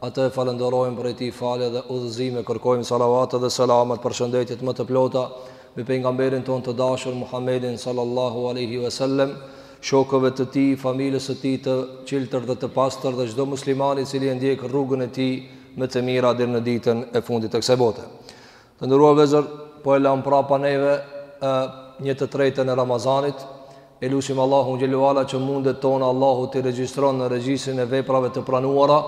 Atë e falënderojmë prej tij falje dhe udhëzime kërkojmë salavatet dhe selamet përshëndetjet më të plota mbi pejgamberin tonë të dashur Muhammedin sallallahu alaihi wasallam, shokëve të tij, familjes së tij të çiltër dhe të pastër dhe çdo muslimani i cili e ndjek rrugën e tij me të mira deri në ditën e fundit të kësaj bote. Të nderuar vëllezër, po e lamë prapa neve një të tretën e Ramazanit. E lusim Allahun xhelalu ala që mundet tona Allahu t'i regjistron në regjistrin e veprave të pranuara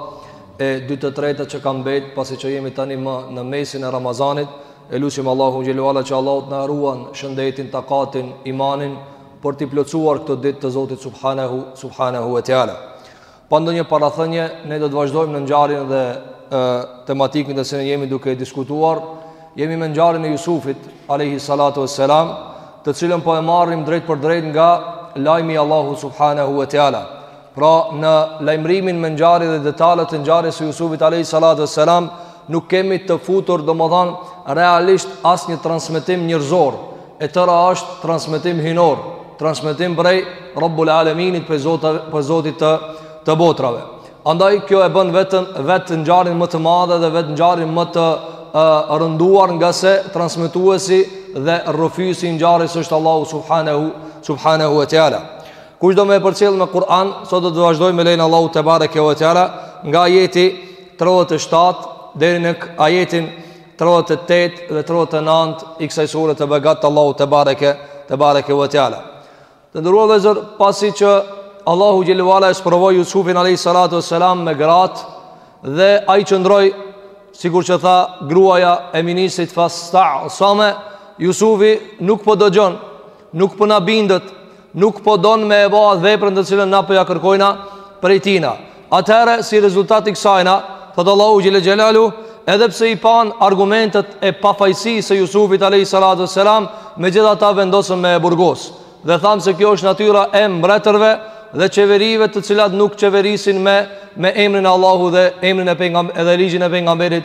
e dy të treta që kanë mbet pasi që jemi tani më në mesin e Ramazanit. E lusim Allahun xhelalu ala që Allahu të na ruan shëndetin, takatin, imanin për t'i plotësuar këto ditë të Zotit subhanahu subhanahu wa taala. Pa ndonjë parathënie, ne do të vazhdojmë në ngjarjen dhe e, tematikën që ne jemi duke diskutuar. Jemi me ngjarjen e Jusufit alayhi salatu wassalam, të cilën po e marrim drejtpërdrejt nga lajmi i Allahut subhanahu wa taala. Pra në lajmërimin me ngjarje dhe detalet e ngjarjes së Jusufit alayhi salatu wassalam nuk kemi të futur domethënë realisht asnjë transmetim njerëzor e tëra është transmetim hyjnor, transmetim prej Rabbul Alaminit prej Zotit prej Zotit të të botrave. Andaj kjo e bën vetën vetë ngjarjen më të madhe dhe vetë ngjarjen më të uh, rënduar ngase transmetuesi dhe rrëfyesi i ngjarjes është Allahu subhanahu subhanahu wa taala. Kush do me përcjell me Kur'an, sot do të vazhdoj me lejen e Allahut tebareke ve teala nga ajeti 37 deri në ajetin tridhjetë e tetë dhe tridhjetë e nëntë i kësaj sure të begatë të Allahut tebareke, tebareke ve teala. Të nderuar vëllezër, pasi që Allahu xhelalu ala e sprovoi Jusufin a.s. me gratë dhe ai qëndroi, sikur që tha gruaja e ministrit fasta'same, Jusufi nuk po dëgjon, nuk po na bindet, nuk po don me e bë atë veprën të cilën na po ja kërkojna prej tina. Atëherë si rezultat i kësajna, thot Allahu xhele xhelalu, edhe pse i pan argumentet e pafajësisë së Jusufit alayhi salatu wassalam, megjithatë vendosën me e burgos. Dhe thamë se kjo është natyra e mbretërve dhe qeverive të cilat nuk qeverisin me me emrin e Allahu dhe emrin e pejgamberit, dhe ligjin e pejgamberit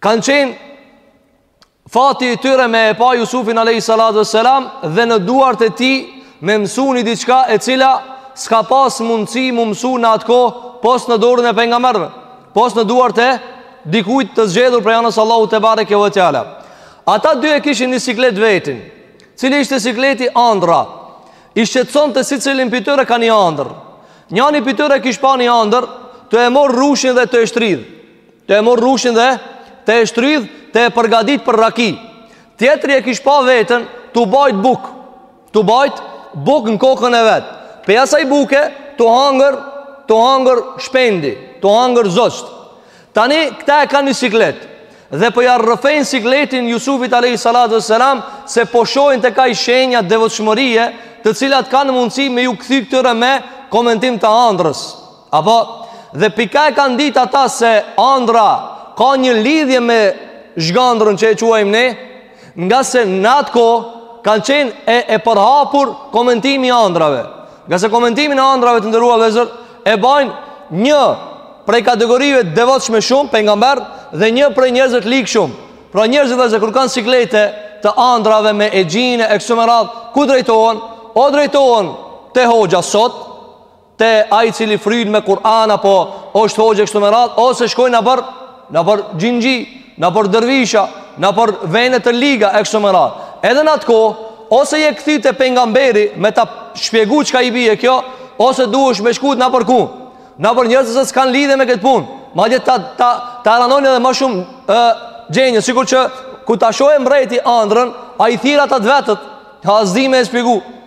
Kanë qenë fati i tyre me e pa Jusufin alayhi salatu wassalam dhe në duart e tij me mësu një diçka e cila s'ka pas mundësi m'u mësu në atë kohë pos në dorën e pejgamberëve, pos në duart e dikujt të zgjedhur prej anës Allahut tebareke ve teala. Ata dy e kishin një siklet të vetin, cili ishte sikleti, andrra, i shqetësonte secilin prej tyre ka një andërr. Njani prej tyre kish pa një andërr, tu e marrë rrushin dhe tu e shtrydhë. Tu e marr rrushin dhe tu e shtrydh, tu e përgatit për raki. Tjetri e kish pa veten tu bajt buk. Tu bajt buk në kokën e vet. Pej asaj buke tu hangër, tu hangër shpendi, tu hangër zogj. Tani këta e kanë një siklet dhe po ja rrëfejnë sikletin Jusufit alayhi salatu wassalam se po shohin tek ai shenja devotshmërie, të cilat kanë mundësi me ju kthy këtij me komentim të andrës. A po, dhe pika e kanë ditë ata se andra ka një lidhje me zhgandrën që e quajmë ne, nga se në atë kohë ka qenë e, e përhapur komentimi i andrave. Nga se komentimin e andrave të nderuar vllezër, e bajnë një prej kategorive të devotshme shumë, pejgamberë, dhe një prej njerëzit të ligë shumë. Pra njerëzit vllezër kur kanë siklete të andrave me xhinë, e kështu me radhë, ku drejtohen? O drejtohen te hoxha sot, te ai cili fryn me Kur'an apo është hoxhë kështu me radh ose shkojnë nëpër nëpër xhinxhi, nëpër dervisha, nëpër vene të liga e kështu me radh. Edhe në atë kohë ose je kthy te pejgamberi me ta shpjegu çka i bie kjo, ose duhesh me shku nëpër ku? Nëpër njerëz që s'kan lidhje me këtë punë. Madje ta ta ta ranojnë edhe ma shumë ë gjendjen, sikur që kur ta shohë mbreti andrrën, ai thirr ata të vetët, ama s'din me e shpjegu.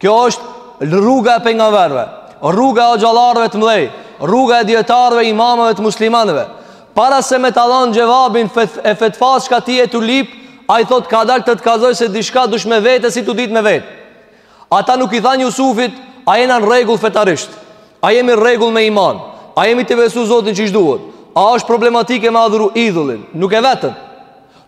Kjo është rruga e pejgamberëve Rruga e hoxhallarëve të mdhej Rruga e dijetarëve imamëve të muslimanëve Para se me ta dhan xhevabin fet, e fetvas çka ti je tu lyp Ai thot kadal të të kallzoj se diçka duhesh me vet e s'je tu dit me vet Ata nuk i than Jusufit A jena në rregull fetarisht A jemi në rregull me iman A jemi tu e besu Zotin qysh duhet A është problematike me adhuru idhullin Nuk e vetën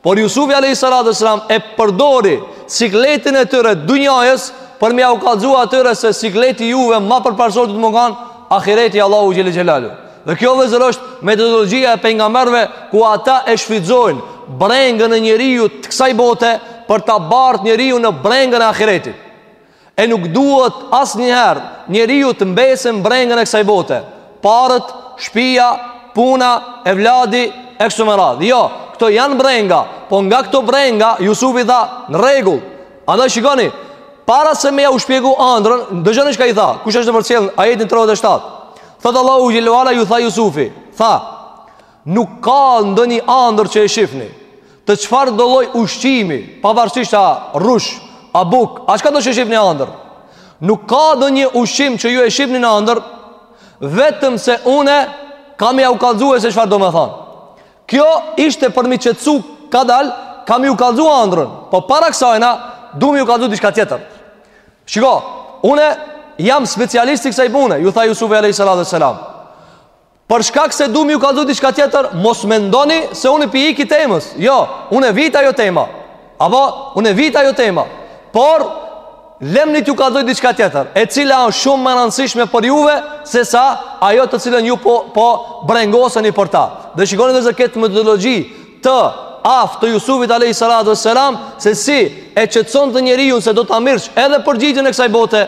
Por Jusufi alayhi salatu wasalam e përdori sikletin e tyre dunjajës për me jau kallzu atyre se sikleti i juve ma përparësor do të mu kanë ahireti Allahu xhele xhelaluhu. Dhe kjo vllezër është metodologjia e pejgamberëve ku ata e shfrytëzojnë brengën e njeriut të kësaj bote për ta bart njeriun në brengën e ahiretit. E nuk duhet asnjëherë njeriu të mbesë në brengën e kësaj bote. Paret, shpia, puna, evladi, e kështu me radhë. Jo, këto janë brenga, po nga këto brenga Jusufi tha, në rregull. Andaj shikoni, para se me jau shpjegu andrrën, dëgjoni çka i tha. Kush është tu e përcjell ajetin 37? Thot Allahu xhel-le ve ala ju tha Jusufi, tha, Nuk ka ndonjë andër që e shifni Të çfarëdo lloj ushqimi Pavarësisht a rrush A buk A çkado që e shifni n'andër Nuk ka ndonjë ushqim që ju e shifni në andër Vetëm se une Kam me jau kallzu se çfarë do me than Kjo ishte për mi qetsu Kadal Kam me ju kallzu andrën Po para kësajna Du me ju kallzu diçka tjetër Shiko Une jam specialist i ksaj pune Ju tha Jusufi alejhi salatu ve selam Për shkak se du me ju kallzu diçka tjetër, mos mendoni se unë pi iki temës. Jo, u ndërvit ajo tema. Apo, u ndërvit ajo tema. Por, lemni t'ju kallzoj diçka tjetër, e cila është shumë më e rëndësishme për juve, se sa ajo të cilën ju po, po brengoseni për ta. Dhe shikoni vllezër këtë metodologji, të aftë të Jusufit alayhi salatu wassalam se si e qetësonte njeriun se do ta merrsh edhe përgjigjen e kësaj bote,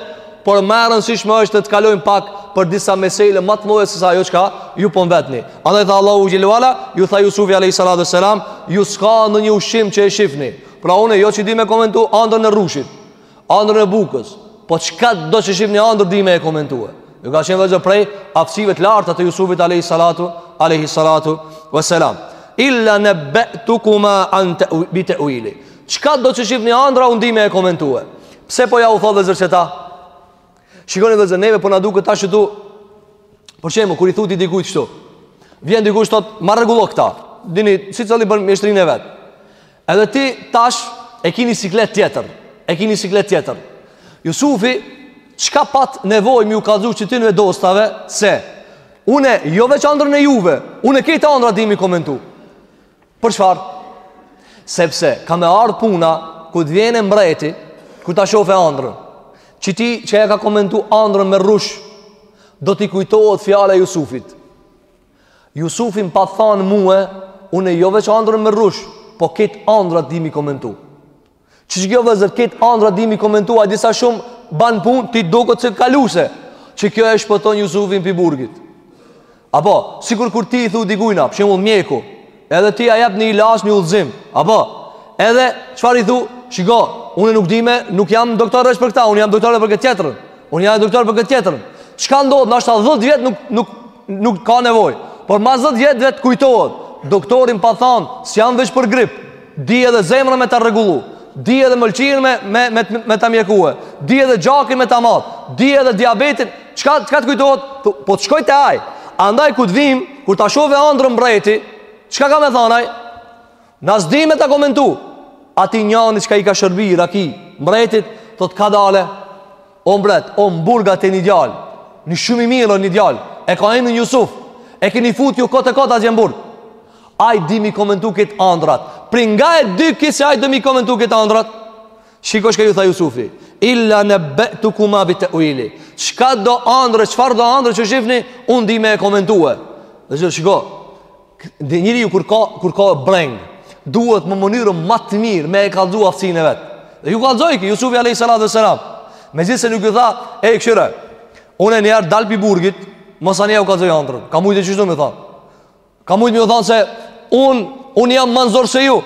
por ma e rëndësishme është të kalojmë pak për disa mesele ma të mdhaja se sa ajo çka ju po pvetni. Andaj tha Allahu xhelle ue ala, ju tha Jusufi alayhi salatu wassalam, ju s'ka ndonjë ushqim që e shifni. Pra unë jo që di me komentu andrën e rrushit. Andrën e bukës Po çkado që shifni andër di me e komentue Kjo ka qenë vllezër prej aftësive të larta të Jusufit alejhi salatu alejhi salatu ves selam Illa nebbe'tukuma an bi te'uilihi Çkado që shifni andra unë di me e komentue Pse po jau thot vllezër qeta Shikoni vllezër, neve po na duket tash këtu. Për shembull, kur i thu ti dikujt kështu, vjen dikush thot, "Ma rregullo këta." Dini, secili bën mjeshtrinë e vet. Edhe ti tash e keni siklet tjetër. E keni siklet tjetër. Jusufi çka pat nevojë me u kallzu qityne dostave se unë jo veç andrën e juve, unë krejt andrat di m'i komentu. Për çfarë? Sepse ka me ardhë puna kur t'vjen e mbreti, kur ta shofe andrën. Qiti që e ka komentu andrën me rrush, do t'i kujtohet fjala e Jusufit. Jusufi m'pat thanë mue, unë jo veç andrën me rrush, po krejt andrat di m'i komentu. Qikjo vllezër, krejt andrat di m'i komentu, a di sa shumë ban punë, ty t'duket si kaluese. Që kjo e shpëton Jusufin prej burgit. Apo, sikur kur ti i thu dikujna, për shembull mjeku, edhe ti ja jep një ilaç, një udhëzim. Apo, edhe çfarë i thu? Shiko, unë nuk di me, nuk jam doktor veç për këtë, unë jam doktor për këtë tjetër. Unë jam doktor për këtë tjetër. Çka ndodh, nashta 10 vjet nuk nuk nuk ka nevojë. Por mas 10 vjetve të kujtohet, doktori m'pat thanë, s'jam veç për grip. Di edhe zemrën me ta rregullu. Di edhe mëlçinë me me me me ta mjekue. Di edhe gjakin me ta mat. Di edhe diabetin. Çka çka të kujtohet? Po, po të shkoj te ai. Andaj kur t'vijmë, kur ta shohë andrën mbreti, çka ka me thanë ai? Na s'dimë ta komentu. Ai njani çka i ka shërbi raki mbretit, thot ka dale. O mbret, o n'burg atje një djal Një shumë i mirë o një djal E ka emrin Jusuf E keni fut ju kot e kot atje n'burg Aj di m'i komentu krejt andrat Prej nga e di ky se aj di m'i komentu krejt andrat Shiko çka ju tha Jusufi Illa nebbe'tukuma bi te'uilihi Çkado andre, çfarëdo andre që shifni Unë di me e komentue Dhe shiko Dhe njeriu kur ka, kur ka brengë duhet në mënyrën ma të mirë Me e kallzu aftësinë e vet Dhe ju kallzoi ky, Jusufi a.s. Megjithëse nuk ju tha, ej kqyre unë njëherë dal pi burgit masanej u kallzoj andrrën Ka mujt edhe qështu me thanë Ka mujt me u thanë se Unë, unë jam ma n'zor se ju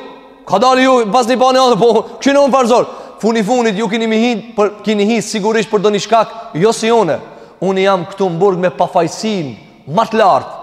Kadalë ju paskeni pa ni andërr Po, kqyre unë çfarë zori Fundi fundit ju kini hi për, Kini hi sigurisht për ndonjë shkak Jo si une Unë jam këtu në burg me pafajësinë ma të lartë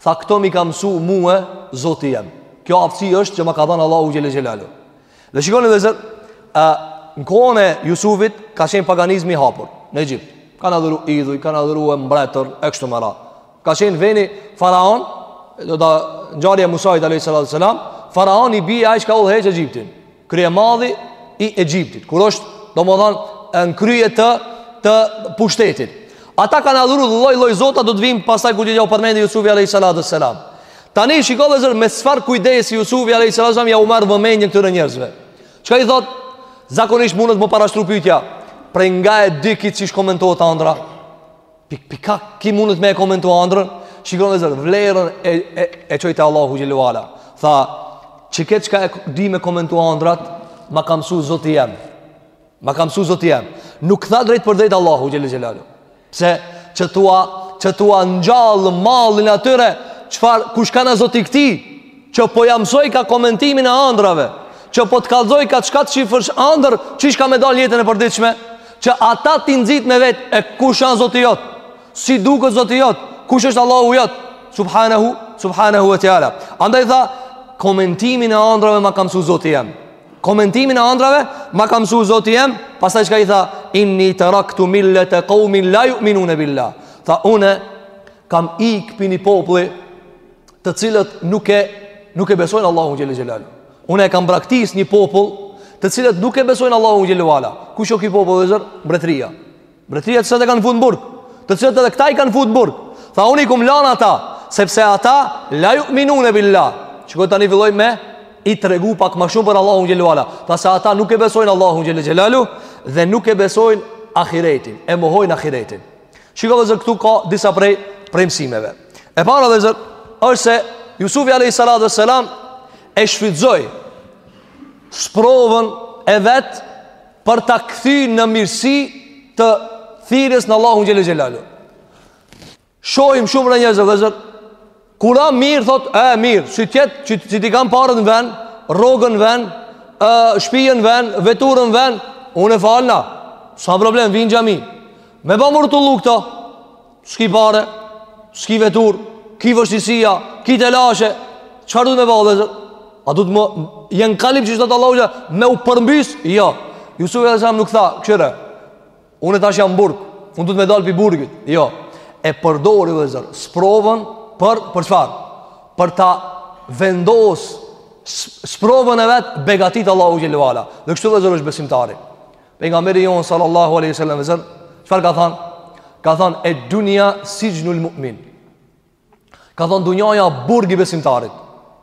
Tha këto m'i ka mësu mue zoti jem Kjo aftësi është që ma ka dhanë Allahu xhele xhelaluhu Dhe shikoni vllezër a, Në kohën e Jusufit ka qenë paganizmi i hapur në Egjipt Kanë adhuru idhuj, kanë adhuru edhe mbretër, e kështu me radhë Ka qenë vendi faraon Domethanë ngjarja e Musait a.s. Faraon i bie ai që ka udhëheq Egjiptin Kryemadhi i Egjiptit, kur është, domethanë, në krye të, të pushtetit. Ata kanë adhuru lloj-lloj zota do të vijmë pastaj kur edhe jau përmendi Jusufi a.s. Tani shiko vllezër me çfarë kujdesi Jusufi a.s. jau merr vëmendjen këtyre njerëzve. Çka i thotë, zakonisht munet m'u parashtru pytja, prej nga e di ky qysh komentohet andrra, Pi, pi kah ky munet me e komentu andrrën Shikoni vllezër vlerën e, e, e çoi te Allahu xhele ue ala Tha qiket çka e di me komentu andrrat Ma ka msu zoti jem Ma ka msu zoti jem Nuk tha drejtpërdrejt Allahu xhele ue ala Se që t'ua, që t'ua ngjallë mallin atyre Çfarë kush kanka zoti i këtij Që po ja msojka komentimin e andrrave Që po të kallzojka çka të shifsh andërr qysh ka me dalë n'jetën e përditshme që ata t'i nxit me vet e kush a zoti jot si duket zoti jot kush është Allahu jot subhanahu subhanahu wa taala andaj tha komentimin e andrrave ma ka msu zoti jem komentimin e andrrave ma ka msu zoti jem pastaj çka i tha inni taraktu millata qaumin la yu'minuna billah tha unë kam ik pi ni populli të cilët nuk e nuk e besojnë Allahun xhele xhelaluhu. Unë e kam braktis një popull të cilët nuk e besojnë Allahun xhele ue ala. Kush o ky popull vllezër? Mbretëria. Mbretëria të cilët e kanë fut në burg, të cilët edhe këta i kanë fut në burg. Tha unë i kam lan ata, sepse ata la yu'minuna billah. Shiko tani filloi me i tregu pak ma shumë për Allahun xhele ue ala. Tha se ata nuk e besojnë Allahun xhele xhelaluhu dhe nuk e besojnë ahiretin, e mohojnë ahiretin. Shiko vllezër këtu ka disa prej prej mësimeve. E para vllezër, është se Jusufi a.s. e shfrytëzoi sprovën e vet për ta kthy në mirësi të thirrjes në Allahun xhele xhelaluhu. Shohim shumë herë njerëz vllezër, Kur a mirë, thot, e mirë, si t'jetë, si, si t'i kam paret në ven, rrogën në ven, e, shpijën në ven, veturën në ven, unë e falna, s'a problem, vi në xhami. Me ba m'u rrotullu këto, s'ki pare, s'ki vetur, ki vështirsia, ki telashe, çfarë duhet me ba, vëllezër? A duhet me, jenkalib qysh thotë Allahu xhel, me u përmbys, jo. Jusufi alejhi selam nuk tha, kqyre, Unë tash jam n'burg, unë duhet me dal pi burgit. Jo. E përdori vëllezër, sprovën për, për çfarë? Për ta vendos sprovën e vet n'begati t'Allahut xhelle ve ala. Dhe kështu vëllezër është besimtari. Pejgamberi jonë sallallahu aleyhi ve sellem vëllezër, çfarë ka thanë? Ka thanë, ed-dunja sixhnul mu'min. Ka thonë dunjaja burg i besimtarit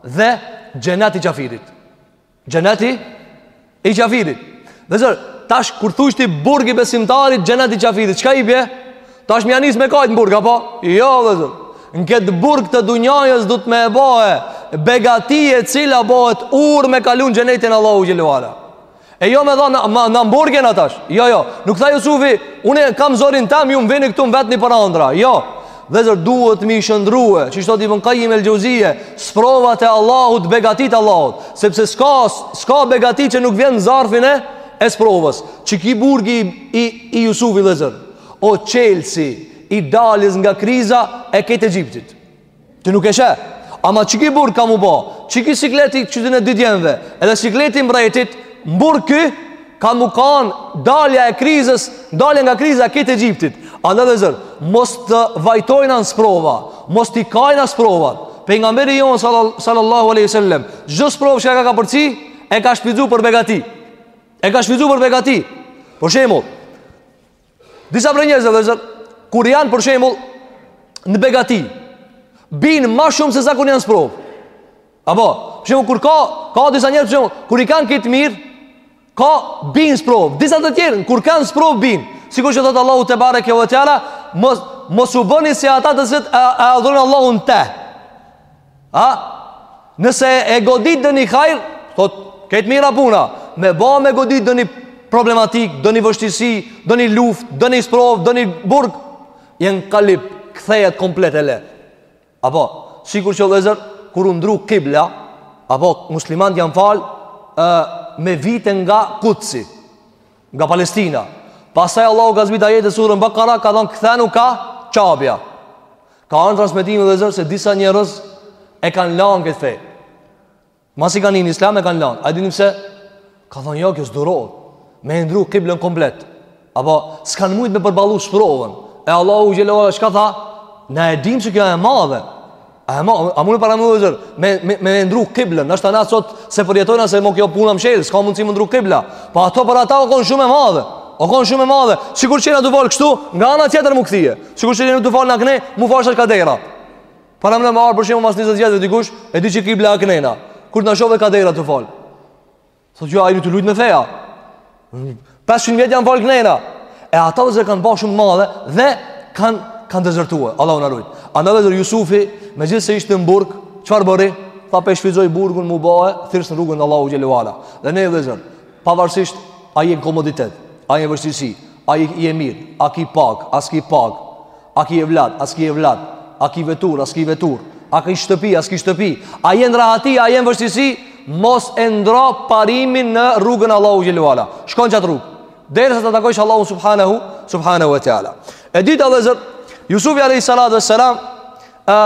Dhe xhenet i qafirit Xhenet i i qafirit Vëllezër, tash kur thush ti burg i besimtarit Xhenet i qafirit, çka i bje? Tash me ja nis me kajt në burg, apo? Jo, vëllezër Në këtë burg të dunjajës duhet me e ba, e Begati e cila bëhet urë me kalu n'xhenetin e Allahut xhelle ve ala E jo me than, na n'burg jena tash Jo, jo, nuk tha Jusufi Unë e kam zorin tem, ju më vini këtu më vetni për andrra Jo, vëllezër duhet m'i shndërru, e Qysh thot Ibn Kajim el-Xheuzije Sprovat e Allahut, n'begati t'Allahut Sepse s'ka, s'ka begati që nuk vjen në zarfin e E sprovës Qiky burgi i, i, i Jusufit vëllezër O çelsi I daljes nga kriza e kejt Egjiptit Ti nuk e sheh Ama qiky burg ka m'u bo Qiky sikleti i qëtyne dy djemve Edhe sikleti mbretit N'burg ky Ka m'u kanë dalja e krizës Dalja nga kriza e kejt Egjiptit Andaj vëllezër Mos të vajtojna në sprova Mos të kajna në sprova Pejgamberi jonë sallallahu aleyhi ve sellem Çdo sprovë që ka kapërcy E ka shfrytzu për begati E ka shfrytzu për begati Për shembull Disa prej njerëzve vëllezër Kur janë për shembull Në begati Binë ma shumë se sa kur janë n'sprovë Apo Për shembull kur ka Ka disa njerëz për shembull Kur i kanë kejt mirë Ka binë n'sprovë Disa të tjerë Kur kanë sprovë binë Sikur që thotë Allahu tebareke ve teala Mos, mos u bëni si ata të cilët E, e adhurojnë Allahun në teh A? Nëse e godit donji hajr, thot, kejt mirë a puna, me ba me godit donji problematikë, donji vështirsi, donji luftë, donji sprovë, donji burg, jenkalib, kthehet komplet e le. Apo, sikur që vëllezër, kur u ndrru kibla, apo, muslimant janë falë, me vite nga Kudsi, nga Palestina. Pastaj Allahu ka zbrit ajete n'suren Bekara, ka thonë, kthenu ka Qabja. Ka anë transmetime vllezër se disa njerëz e kanë lanë këtë fe. Masi kanë hi n'islam e kanë lanë. A e dini pse? Kanë thonë, jo, kjo s'durohet. Me e ndru kiblën komplet. Apo, s'kanë mujtë me përbalu sprovën. E Allahu xhelle ve ala, shka tha? Na e dim që kjo e madhe. A, e madhe, a mun e paramendon vllezër? Me, me, me e ndru kiblën. Nashta na sot s'e përjetojna se mo kjo puna u mshel. S'ka mundësi m'u ndru kibla. Pa po ato për ata o konë shumë e madhe. O konë shumë e madhe. Sikur që jena tu u falë kështu, nga ana tjetër m'u kthye. Sikur që jena tu u falë na knej, mu falë tash kah dera. Paramendo me ardhë për shembull mas 20 vjetëve dikush, e di që kibla â knena. Kur të na sheh kah dera tu u falë. Thotë, jo, a jeni tu lujtë me fe a. 500 vjetë janë falë knena. E ata vllezër kanë ba shumë t'madhe dhe kanë kanë dezertuar. Allahu na ruajt. Andaj vllezër Jusufi, megjithëse ishte në burg, çfarë bëri? Tha pe shfrytëzoj burgun m'u ba thirrës n'rrugën e Allahut xhelle ve ala. Dhe ne vllezër, pavarësisht a je n'komoditet, a je n'vështirësi, A je mirë, a ki pagë, a s'ki pagë, a ki evlad, a s'ki evlad, a ki veturë, a s'ki veturë, a ki shtëpi, a s'ki shtëpi, a je n'rahati, a je n'vështirësi, mos e ndra parimin në rrugën e Allahut xhelle ve ala. Shko n'qatë rrugë, derisa ta takojsh Allahun Subhanehu, Subhanehu ve Teala. E dyta vllezër, Jusufi a.s. ë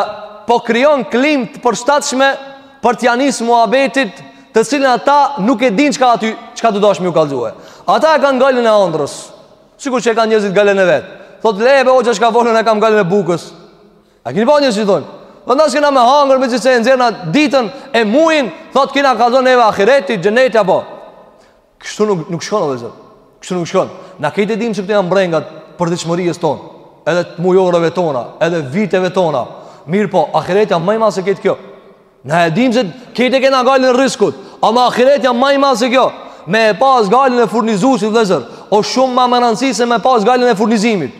po krijon klimë të përshtatshme për t'ia nis muhabetit, të cilin ata nuk e dinë çka â tu, çka â tu dashtë me ju kallxue. Ata e kanë gajlen e andrrës. Sikur që e kanë njerëzit gajlen e vet. Thotë le be hoxhë çka fol, unë e kam gajlen e bukës. A keni pa njerëz që thonë? Po na s'kena me hangër mezi se e nxjerrna ditën e mujin, thotë ky na kallxon neve ahireti, xheneti apo. Kështu nuk nuk shkon vllezër. Kështu nuk shkon. Na krejt e dimë se këto janë brengat e përditshmërisë tonë, edhe të mujoreve tona, edhe viteve tona. Mirëpo, ahireti â ma i madh se krejt kjo. Na e dimë se krejt e kena gajlen e rriskut, ama ahireti â ma i madh se kjo. Me e pas gajlen e furnizuesit vllezër, o shumë ma me rëndësi se me pas gajlen e furnizimit.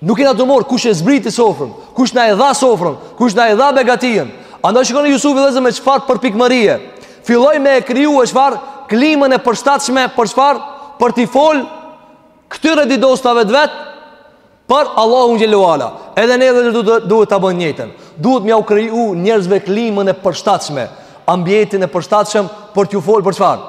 Nuk jena tu marrë kush e zbriti sofrën, kush na e dha sofrën, kush na e dha begatinë. Andaj shikoni Jusufi vllezër me çfarë përpikmërie. Filloi me e krijue çfarë klimën e përshtatshme për çfarë për t'ju fol këtyre dy dostave të vet për Allahun xhelle ve ala. Edhe ne vllezër duhet duhet ta bëjmë njëjtën. Duhet me jau kriju njerëzve klimën e përshtatshme, ambientin e përshtatshëm për t'ju fol për çfarë?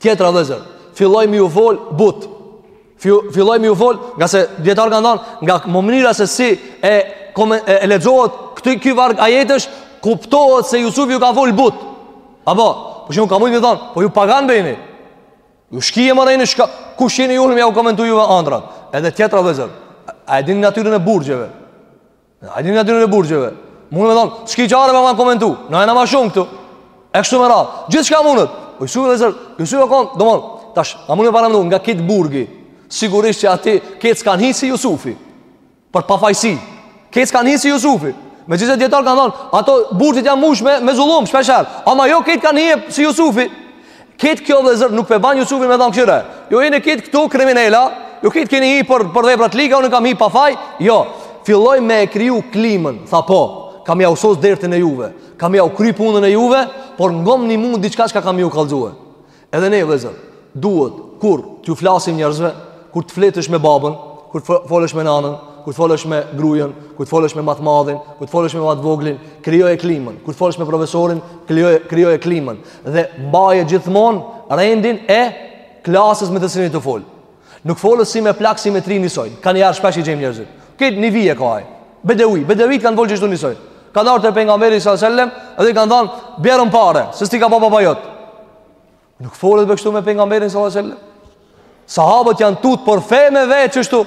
Tjetra vllezër, filloi me ju fol butë. Filloi me ju fol, ngase djetarë kanë thonë, nga mënyra se si e, e, e lexohet këtë ky vargë ajetësh, kuptohet se Jusufi ju ka fol butë. Apo, për shembull ka mujtë me ju thonë, po ju paganë be jeni. Ju shkije more jeni, shka, kush jeni ju unë me jau komentu juve andrrat. Edhe tjetra vllezër, a e dini natyrën e burgjeve? A e dini natyrën e burgjeve? Mun me thonë, s'ki çare me na komentu. Na jena ma shumë këtu. E kështu me radhë. Gjithçka mundet. Po Jusufi, vëllezër, Jusuf u kon, domon, tash, a mun me paramendu nga krejt burgi? Sigurisht që aty krejt s'kan hi si Jusufi. Për pafajsi. Krejt s'kan hi si Jusufi. Megjithëse dijetarët kanë thonë, ato burgjet janë mush me, me zullum, shpeshherë. Ama jo krejt kanë hi si Jusufi. Krejt kjo vëllezër nuk pe ban Jusufin me thanë kshyre Ju jeni krejt këtu kriminela Ju krejt keni hi për, për veprat e liga Unë kam hi pa faj Jo Filloj me e kriju klimën Tha po Kam jau sos dertin e juve Kam jau kry punën e juve Por ngomni mu diçka çka kam ju kallzue Edhe ne vëllezër Duhet Kur t'ju flasim njerëzve Kur t'fletish me babën Kur t'folesh me nanën Kur t'folesh me grujen Kur t'folesh me ma t'madhin Kur t'folesh me ma t'voglin Krijoje klimën Kur t'folesh me profesorin Krijoje, krijoje klimën dhe mbaje gjithmonë rendin e klasës me të cilin je tu fol. Nuk folet si me plak si me t'ri nisoj. Kanjëherë shpesh i gjejmë njerëzit. Krejt një vijë e ka ai. Bedevi, bedevit kanë fol gjithashtu nisoj. Kanë ardh te pejgamberi sallallahu alajhi wasallam dhe i kanë thanë, "Bjerëm pare, se s't'i ka baba, baba jot." Nuk folet kështu me pejgamberin sallallahu alajhi wasallam. Sahabët janë tut për fe me vet qështu.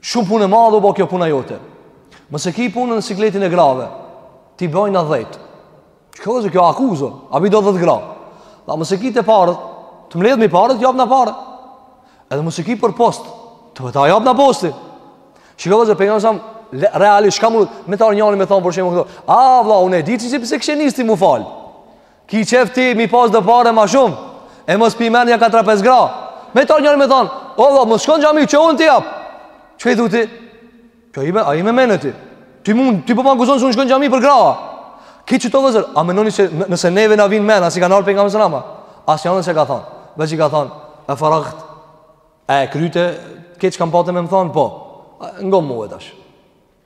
Shumë punë e madhe u ba kjo puna jote. Nëse e ki punën në sikletin e grave. T'i bajmë na 10. Shiko vllezër kjo akuzë? A pi do 10 gra? A nëse e ki te paret, të mbledhim paret, t'jap na pare. Edhe nëse e ki për post, me ta jap na postin. Shiko vllezër pejgamberi sa realisht çka mund me t'ardh njani me thon për shembull këto. A vlla unë e di ti pse kishe nis ti m'u fal. Ki qef ti me i pas do pare ma shumë E mos pi merr nja katër a pesë gra Me t'ardh njani me thonë O vlla mos shko n'xhami qe unë t'i jap Çka i thu ti Po i me, a je me men ti Ti mund, ti po m'akuzon se unë shkoj n'xhami për gra Krejt qëto vëllezër A menoni se nëse neve na vijnë n'men, a s'i kanë ardh pejgamberit alejhi selam Asnjanën s'e ka thonë Veç i ka thonë Efaragte E kryte Krejt çka pate me më thonë Po Ngo mue tash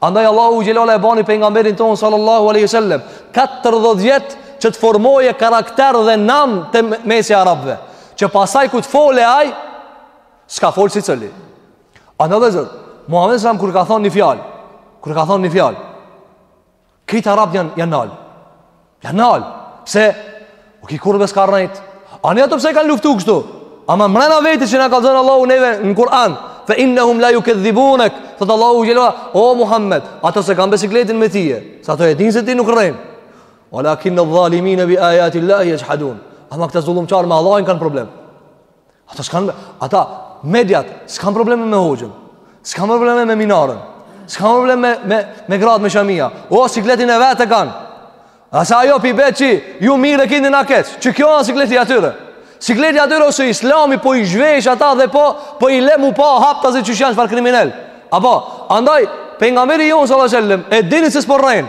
Andaj Allahu Xhele ve ala e bani pejgamberin tonë sallallahu aleyhi sallem 40 vjet që të formoje karakter dhe nam te mesi i arabve Që pasaj kur të fole ai S'ka fol sicili Andaj vëllezër Muhammed sallam kur ka thonë një fjal Kur ka thonë një fjal Krejt arab janë janë nal. Janë nal. Pse o? Ky kurrë s'ka rrejt. Ani ato pse e kanë luftu kështu? Ama mrena veti qe na kallzon Allahu neve në Kur'an, fa innahum la yukadhibunak. Thot Allahu xhele ve ala, o Muhammed, ato s'e kanë be sikletin me tije. Se ato e dinë se ti nuk rren. Walakin adh-dhalimin bi ayati Allahi yajhadun. Ama këta zullumçar me Allahin kanë problem. Ata s'kan ata mediat s'kan probleme me hoxhën. S'kan probleme me minarën. S'kan probleme me me me grad me shamia. O sikletin e vet e kan. Asa ajo pi bet çi ju mirë keni na keç. Çi kjo asht sikleti atyre. Sikleti atyre o se Islami po i zhvesh ata dhe po po i lë mu pa hapta se çish janë far kriminal. Apo andaj pejgamberi jon sallallahu alaihi wasallam e dini se s'po rren.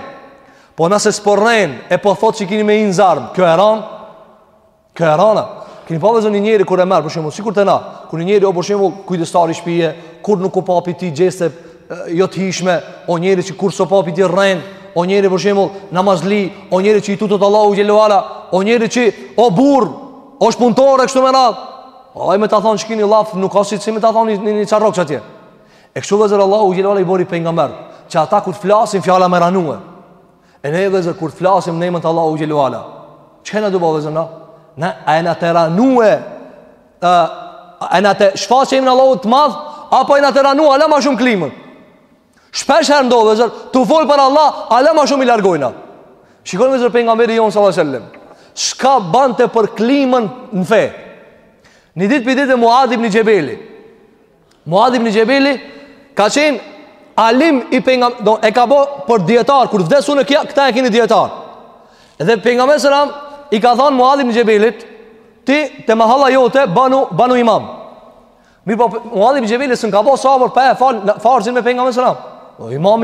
Po nëse s'po rren e po thotë se keni me hi n'zjarm, kjo e ran. Kjo e rana. Keni pa vllezër një njeri kur e merr, për shembull, sikur të na, kur një njeri o për shembull kujdestari i shpijes, kur nuk o pa pi tij gjeste jo të hijshme, o njeri që kur s'o pa pi tij rrenë, o njeri për shembull namazli, o njeri që i tutot Allahu xhelalu ala, o njeri që o burr, osht puntor e kështu me radh. Ai me ta thon çkini llaf, nuk ka si me ta thon një një çarrok atje. E kështu vllezër Allahu xhelalu ala i bori pejgamber, që ata kur flasin fjala me ranue. E ne vllezër, kur flasim në emër të Allahu xhelalu ala, çka jena tu bo vllezër? Na, a jena te ranue, a, a jena te shfaqe emrin Allahut të madhë, apo jena te ranue, ala ma shumë klimën. Shpesh herë ndodh vllezër, tu folë për Allah, ala ma shumë i largojna. Shikoni vllezër pejgamberi jonë sallallahu alejhi selam, çka bante për klimën në fe. Një ditë pi dite Muadh ibni Xhebeli, Muadh ibni Xhebeli ka qenë alim i pejgam, do e ka bo për dietar kur vdes unë kjo, këta e keni dietar. Dhe pejgamberi selam i ka thënë Muadh ibni Xhebelit, ti te mahalla jote banu banu imam. Mirëpo Muadh ibni Xhebeli s'ka bo sabër pa e fal farzin me pejgamberin selam. O imam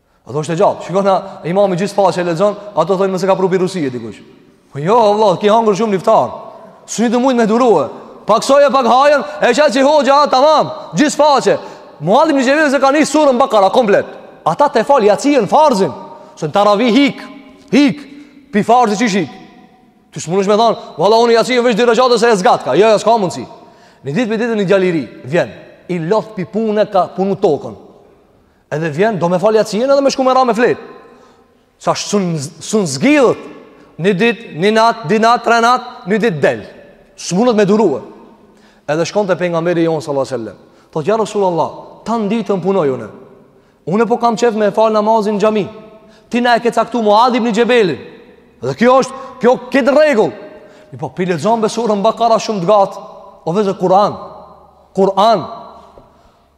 Ato është e gjatë. Shikon na imami gjithë faqe lexon, ato thonë se ka pru pi Rusia dikush. Po jo, vëllai, ki hangur shumë n'iftar. S'un të mund me durue. Pak soja, pak hajën, e çaj si hoxha, tamam. Gjithë faqe. Muadh ibni Xhebeli se ka nis surën Bakara komplet. Ata te fal jacin farzin. Se taravi hik, hik. Pi farzi çish hik. Ti s'mundesh me thon, valla unë jacin veç dy reqata se e zgat ka. Jo, jo, s'ka mundsi. Një ditë pi dite një xhematli vjen i lodht pi punë ka punu tokën. Edhe vjen, do me falë jacien edhe me shku me ra me flet Sabah s'un zgjidhet Një dit, një nat, dy nat, tre nat, një dit del S'mundet me durue Edhe shkon te pejgamberi jonë alejhi selam Thot, ja Rasul Allah, tan ditën punoj une Une po kam qef me falë namazin në xhami Ti na e ke caktu Muadh ibni Xhebelin Dhe kjo është, kjo këtë rregull Mirëpo pi lexon be surën Bakara shumë të gatë O vllezër Kur'an Kur'an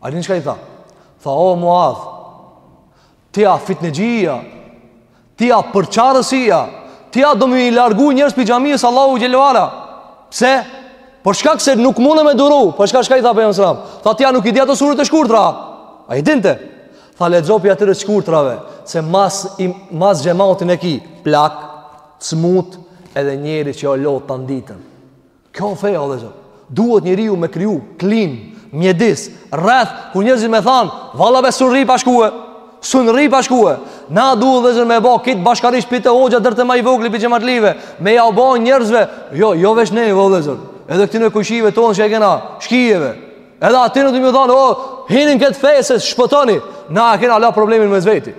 A din çka i tha? Tha o Muadh, ti a fitnexhia, ti a përçarësia, ti a do me i largu njerëz pi xhamies Allahu xhelala. Pse? Për shkak se nuk munden me duru, po çka çka i tha pejgamberi sallallahu alajhi wasallam? Tha ti a nuk i di ato surët e shkurtra? A i dinte? Tha lexo pi atyre shkurtrave, se mas mas xhamatin e ki, plak, smut, edhe njeri që o lodh tan ditën. Kjo është feja, vllezër. Duhet njeriu me kriju klimë, mjedis, rreth, ku njerëzit me thanë, vallah be sun rri pa shkue, sun rri pa shkue. Na duhet vllezër me ba, kit bashkarisht pi te hoxha, deri te ma i vogli pi xhematlive, me jau ba njerëzve, jo, jo veç neve, vllezër. Edhe këtyne kojshive tonë që e kena, shkijeve. Edhe atyne du m'ju thanë, o, hini n'këtë fe se shpëtoni, na e kena hala problemin mes veti.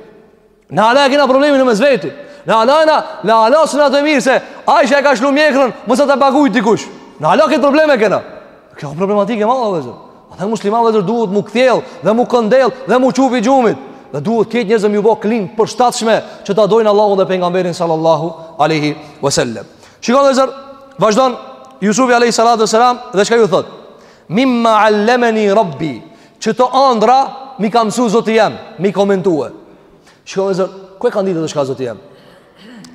Na hala e kena problemin në mes veti Na hala e na Na hala së në të mirë se ai s'e ka shlu mjekrën Me sa ta paguj dikush Na hala këto probleme kena Kjo problematike e madhe vllezër A dhe musliman vllezër duhet m'u kthjell Dhe m'u këndell Dhe m'u çu pi gjumit Dhe duhet këta njerëz m'ju bo klimë përshtatshme Që ta dojnë Allahun dhe pejgamberin Sallallahu aleyhi wasallam Shiko vllezër Vazhdon Jusufi aleyhi salatu sallam Dhe çka ju thotë Mimma allemeni rabbi Qëto andrra m'i ka mësu zoti jem, m'i komentue. Shiko vllezër, ku e ka nditë të çka zoti jem?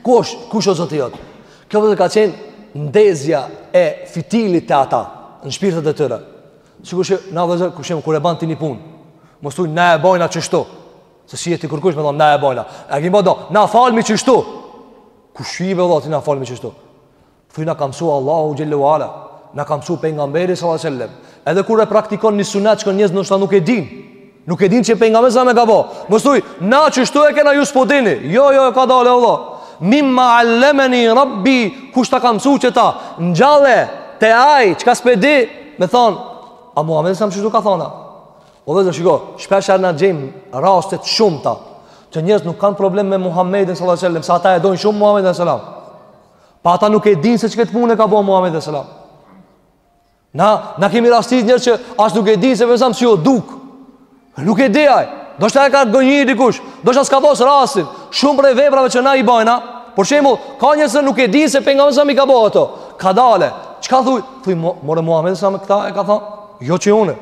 Ku është, kush është zoti jot? Kjo vllezër ka qenë ndezja e fitilit te ata, në shpirtët e tyre. Sikur, na vllezër, për shembull, kur e ban ti një punë, mos thuj, na e bajna qështu, se s'je ti kurkush, me thonë, na e bajna. A ki pa do, na falmi qështu, kush je vlla ti na falmi qështu. Thuj na ka mësua Allahu xhelle ve ala, na ka mësua pejgamberi sallallahu alaihi wasallam. Edhe kur e praktikon një sunet që njerëz ndoshta nuk e dinë. Nuk e dinë se pejgamberi selam e ka bo. Mos thuj, na qështu e kena ju s'po dini. Jo, jo, kadalë Allah. Mimma allamani rabbi, kush ta ka mësuar qëta? Ngjalle te ai, çka s'pe di? Me thonë, a Muhamedi selam qështu ka thonë a? O vllezër shiko, shpesh herë ne gjejmë rastet shumta Që njerëz nuk kanë problem me Muhammedin sallallahu alaihi wasallam, Se ata e dojnë shumë Muhammedin sallallahu Po ata nuk e dinë se qët punë e ka bo Muhammed alejhi Selam. Na, na kemi rastis njerëz që as nuk e dinë se pejgamberi selam si u dukë. Nuk e di aj. Ndoshta e ka gënjy dikush. Ndoshta s'ka pas rastin. Shumë prej veprave që na i bajna. Për shembull, ka njerëz që nuk e dinë se pejgamberi selam i ka bo ato. Kadale. Çka thuj? Thuj, more Muhammed alejhi Selam këta e ka thanë? Jo që une.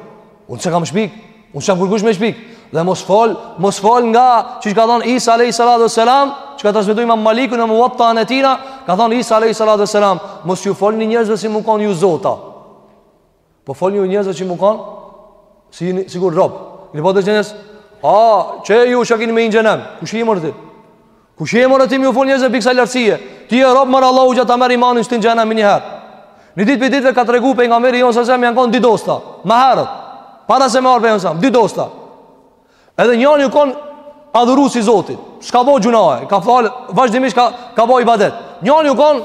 Unë s'e kam shpik, unë s'jam kurkush me shpik, dhe mos fol, mos fol nga që çka ka thonë Isa alejhi salatu selam, që ka transmetu imam Maliku në Muvattanë e tina, ka thonë Isa alejhi salatu selam, mos ju folni njerëzve si me konë ju zota, po folni njerëzve si me konë, si, sikur robë, një po të që njerëzve, a, që ju që kini me hi n'xhehenem, kush je more ti? Kush je more ti m'ju fol njerëzve pi ksaj lartësie Ti je rob more Allahu që ta merr imanin t'shtin n'xhehenem menjëherë Një ditë pi ditëve ka tregu pejgamberi jonë selam janë konë dy dosta Ma herët Para se me ardhë pejgamberi jonë dy dosta Edhe njani u konë adhurus i zotit S'ka bo gjynahe Ka falë vazhdimisht ka, ka bo ibadet Njani u konë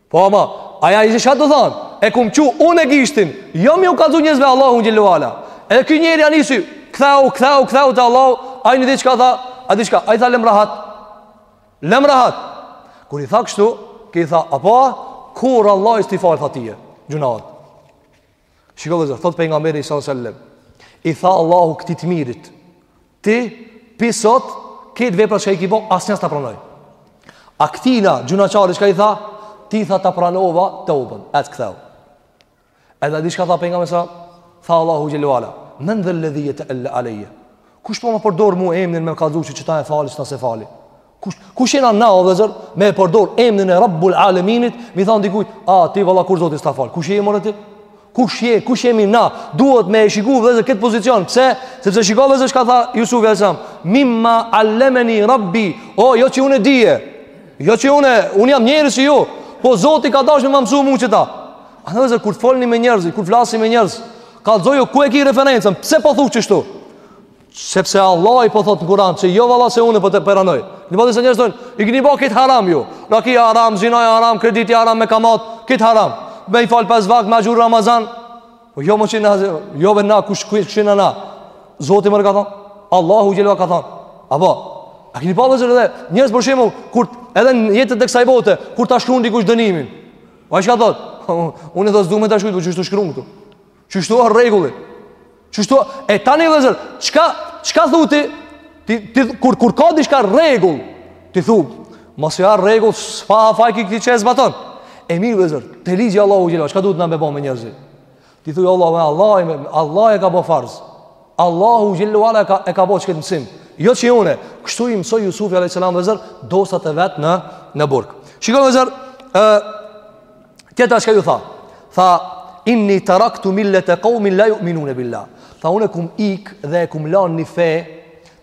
Po ama, aja i zisha të thanë, e kum çu unë e gishtin, jo me ju kallzu njerzve Allahun xhelle ve ala. Edhe ky njeri ia nisi, kthehu, kthehu, kthehu te Allahu, ai një diçka tha, a diçka, ai tha lem rahat, lem rahat. Kur i tha kështu, ky i tha, apo, kurrë Allahi s't'i fal, tha, tyje gjynahet. Shiko vëllezër, thot Pejgamberi s.a.v.s. I tha Allahu këtij të mirit Ti pi sot Këto vepra çka i ki bo Asnjë s'ta pranoj A këtina gjynahqarit çka i tha Ty tha ta pranova teuben E të ktheu Edhe diçka tha Pejgamberi a.s. Tha Allahu xhelle ve ala Men dhel-ledhi jeteel-la alejje Kush po ma përdor mu emnin me kallzu që qeta e fali qeta s'e fali Kush, kush jena na, o vëllezër, me e përdor emnin e Rabbul Aleminit, me i thanë dikujt, a, ti valla kurrë Zoti s'ta fal, kush je more ti? Kush je, kush jemi na, duhet me e shiku vëllezër këtë pozicion, pse? Sepse shiko vëllezër çka tha Jusufi a.s., mimma allemeni Rabbi, o, jo që unë e dije, jo që unë, unë jam njeri si ju, po Zoti ka dashë me më mësu mu qeta. A në vëllezër, kur të folni me njerëzit, kur flasim me njerëzit, kallzoju ku e ki referencën, pse po thu qështu? Sepse Allahi po thot në Kur'an se jo valla se unë po të pranoj. Ne vëllezër njerëz thon, i keni bo krejt haram ju. Rakia haram, zinaja haram, krediti haram me kamatë, krejt haram. Me i fal pesë vakt, me agjëru Ramazan. Po jo më çina, jo ve na kush kush jina na. Zoti më ka thon, Allahu xhelle ve ala ka thon. Apo, a keni pa vëllezër edhe njerëz për shembull kur edhe në jetën e kësaj bote, kur ta shkruan dikush dënimin. Po ai çka thot? Unë s'du me ta shkru, qështu shkruan këtu. Qështu është rregulli Qështu E tani vëllezër Çka, çka thu ti, ti, ti kur, kur ka diçka rregull Ti thu Masi o rregull S'o faji i këtij që e zbaton E mirë vëllezër Te ligji Allahut xhelle ve ala Çka duhet na me bo me njerëzit Ti thu Allahu me Allah, Allah e ka bo farz Allahu xhelle ve ala e ka, e ka bo qët mësim Jo që unë Kështu i mësoi Jusufi a.s. vëllezër Dostat e vet në, në burg Shiko vëllezër Tjetra çka ju tha Tha Inni terektu millete kaumin la ju'minune bil-lah Tha unë e kum ik dhe e kum lan një fe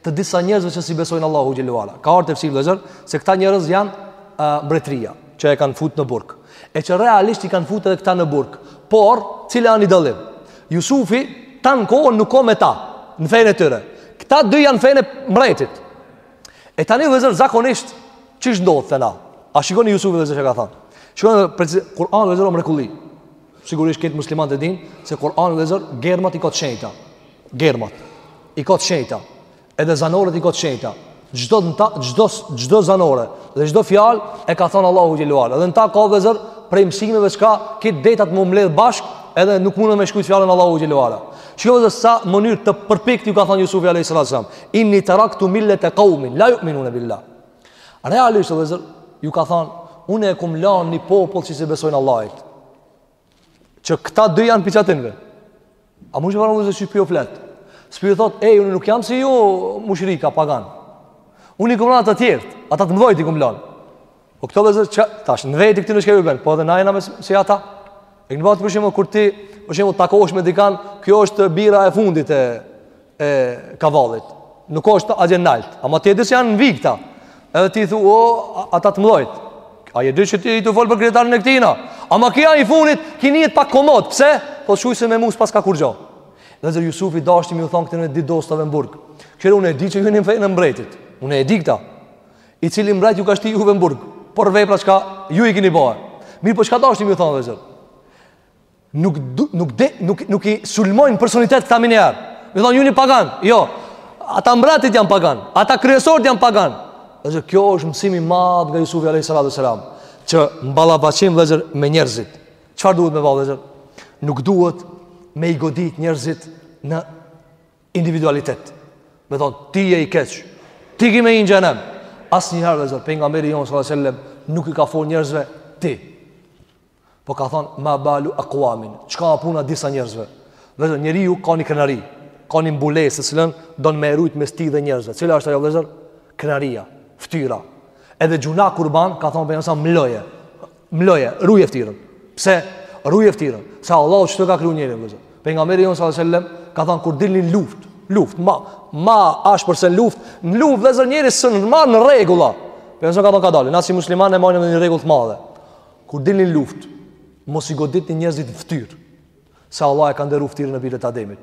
Të disa njerëzve që s'i besojnë Allahut xhelle ve ala Ka ardh në tefsir vëllezër Se këta njerëz janë uh, mbretëria Që e kanë fut në burg E që realisht i kanë fut edhe këta në burg Por, cili o ni dallim Jusufi, tanë kohën nuk o me ta Në fenë e tyre Këta dy janë n'fenë e mbretit E tani vëllezër zakonisht Qysh ndodh te na A shikoni Jusufin vëllezër çka thanë Shikoni preciz Kur'ani vëllezër o mrekulli Sigurisht krejt muslimanët e din Se Kur'ani vëllezër germat i ko të shenjta Germat I ko të shenjta Edhe zanoret i ko të shenjta Çdo, ta, çdo, çdo zanore Dhe çdo fjalë e ka thanë Allahu xhelle ve ala Edhe në ta ka vëllezër Prej mësimeve çka Krejt detat me i mledh bashk Edhe nuk mundën me shkrujt fjalën e Allahut xhelle ve ala Shikoni në sa mënyrë të përpikt ju ka thanë Jusufi a.s. Inni teraktu millete kaumin, la juminune billah. Realisht, vllezër, ju ka thonë, unë e kum lanë një popull që s'i besojnë Allahit. Që këta dy janë pi qatynve. A mu që farë më dhe që po ju flet? S'po ju thotë, ej, unë nuk jam si ju mushrika, pagan. Unë i kum lanë të tjertë, ata të mdhojt i kum lanë. Po këta, vllezër, që tash në vetë këtu nuk kemi bën, po edhe na jena me si ata. E kënë batë për shembull, kur ti për shembull të takosh me dikan, kjo është bira e fundit e, e kavallit. Nuk është aq nalt, ama ti e di se janë në vikta. Edhe ti thu, o, ata të mdhojt. Ai e din që ti je tu folë për kryetarin e këtina. Ama qaj i fundit, ky nihet pak komod, pse? Po thu se me mu s'paska kurgjo. Vllezër, Jusufi dashti me ju thonë këtyne dy dostave në burg. Kqyr, unë e di që ju jeni n'fenë e mbretit. Unë e di këta. i cili mbret ju ka shti juve në burg, por vepra çka ju i keni bërë. Mirëpo çka dashti me ju thonë, vllezër? Nuk du, nuk de, nuk nuk i sulmon n'personalitet këta meniherë. Me ju thonë ju jeni pagan. Jo. Ata mbretët janë pagan, ata kryesorët janë pagan. Vllezër, kjo është mësim i madh nga Jusufi alejhi salatu ve selam, që n'ballafaqim, vllezër, me njerëzit. Çfarë duhet me ba, vllezër? Nuk duhet me i godit njerëzit në individualitet. Me thonë, ti je i keq. Ti ki me hi në xhehenem. Asnjëherë, vllezër, Pejgamberi jonë s.a.s. nuk i ka fol njerëzve ti. Po ka thonë, ma balu akuamin. Qka a puna e disa njerëzve? Vllezër, njeriu ka një krenari. Ka një mbulesë, të cilën don me e rujt mes tij dhe njerëzve. Cila është ajo, vllezër? Krenaria, ftyra. Edhe gjynah kur ban, ka thonë Pejgamberi s.a.s., mloje. Mloje, ruje ftyrën. Pse? Ruje ftyrën. Se Allahu që të ka kriju njeri, vllezër. Pejgamberi jonë s.a.s. ka thonë, kur dilni luft, luft, ma, ma ashpër se n'luft, në luft, vllezër, njeri s'i man rregullat. Pejgamberi s.a.s. ka thonë, ka dalë, na si muslimanë e majmë një rregull të madhe. Kur dilni luft, mos i goditni njerëzit n'ftyrë. Se Allahu e ka nderu ftyrën e birit t'Ademit.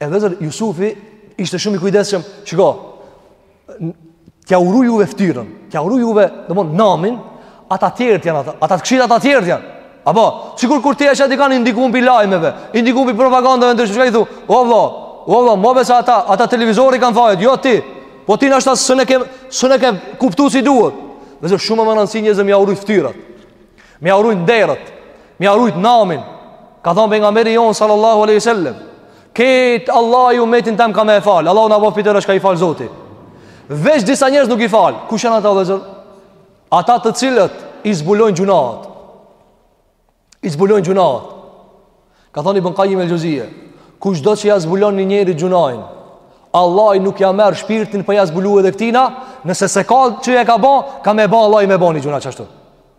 E vllezër, Jusufi ishte shumë i kujdeshëm, çka, t'jau ruje ftyrën, t'jau ruje, domethonë, namin, ata tjerët janë ata, ata të kqijt ata tjerët janë. Apo, sikur kur ti e sheh dikan i ndikun pi lajmeve, i ndikun pi propagandave, ndërsa çka i thu, o vlla, o vlla, mos beso ata, ata televizori kanë fajet, jo ti, po ti noshta s'e ke, s'e ke kuptu si duhet. Vllezër, shumë me rëndësi njerëzve m'jau rujt ftyrat. M'jau rujt nderet, m'jau rujt namin. Ka thonë Pejgamberi jonë sallallahu aleyhi sallem. Krejt Allahu umetin tem ka me e falë. Allah unë abo fitër është ka i falë zoti. Veç disa njerëz nuk i falë. Kush janë ata, vllezër? Ata të cilët i zbulojnë gjynahet. I zbulojnë gjynahet. Ka thonë Ibn Kajim el-Xhevzije. Kushdo që ja zbulon një njerit gjynahin, Allahi nuk ja merr shpirtin pa ja zbulu edhe këtina, nëse s'e ka që e ka ba, ka me ba Allahi me ba një gjynah qashtu.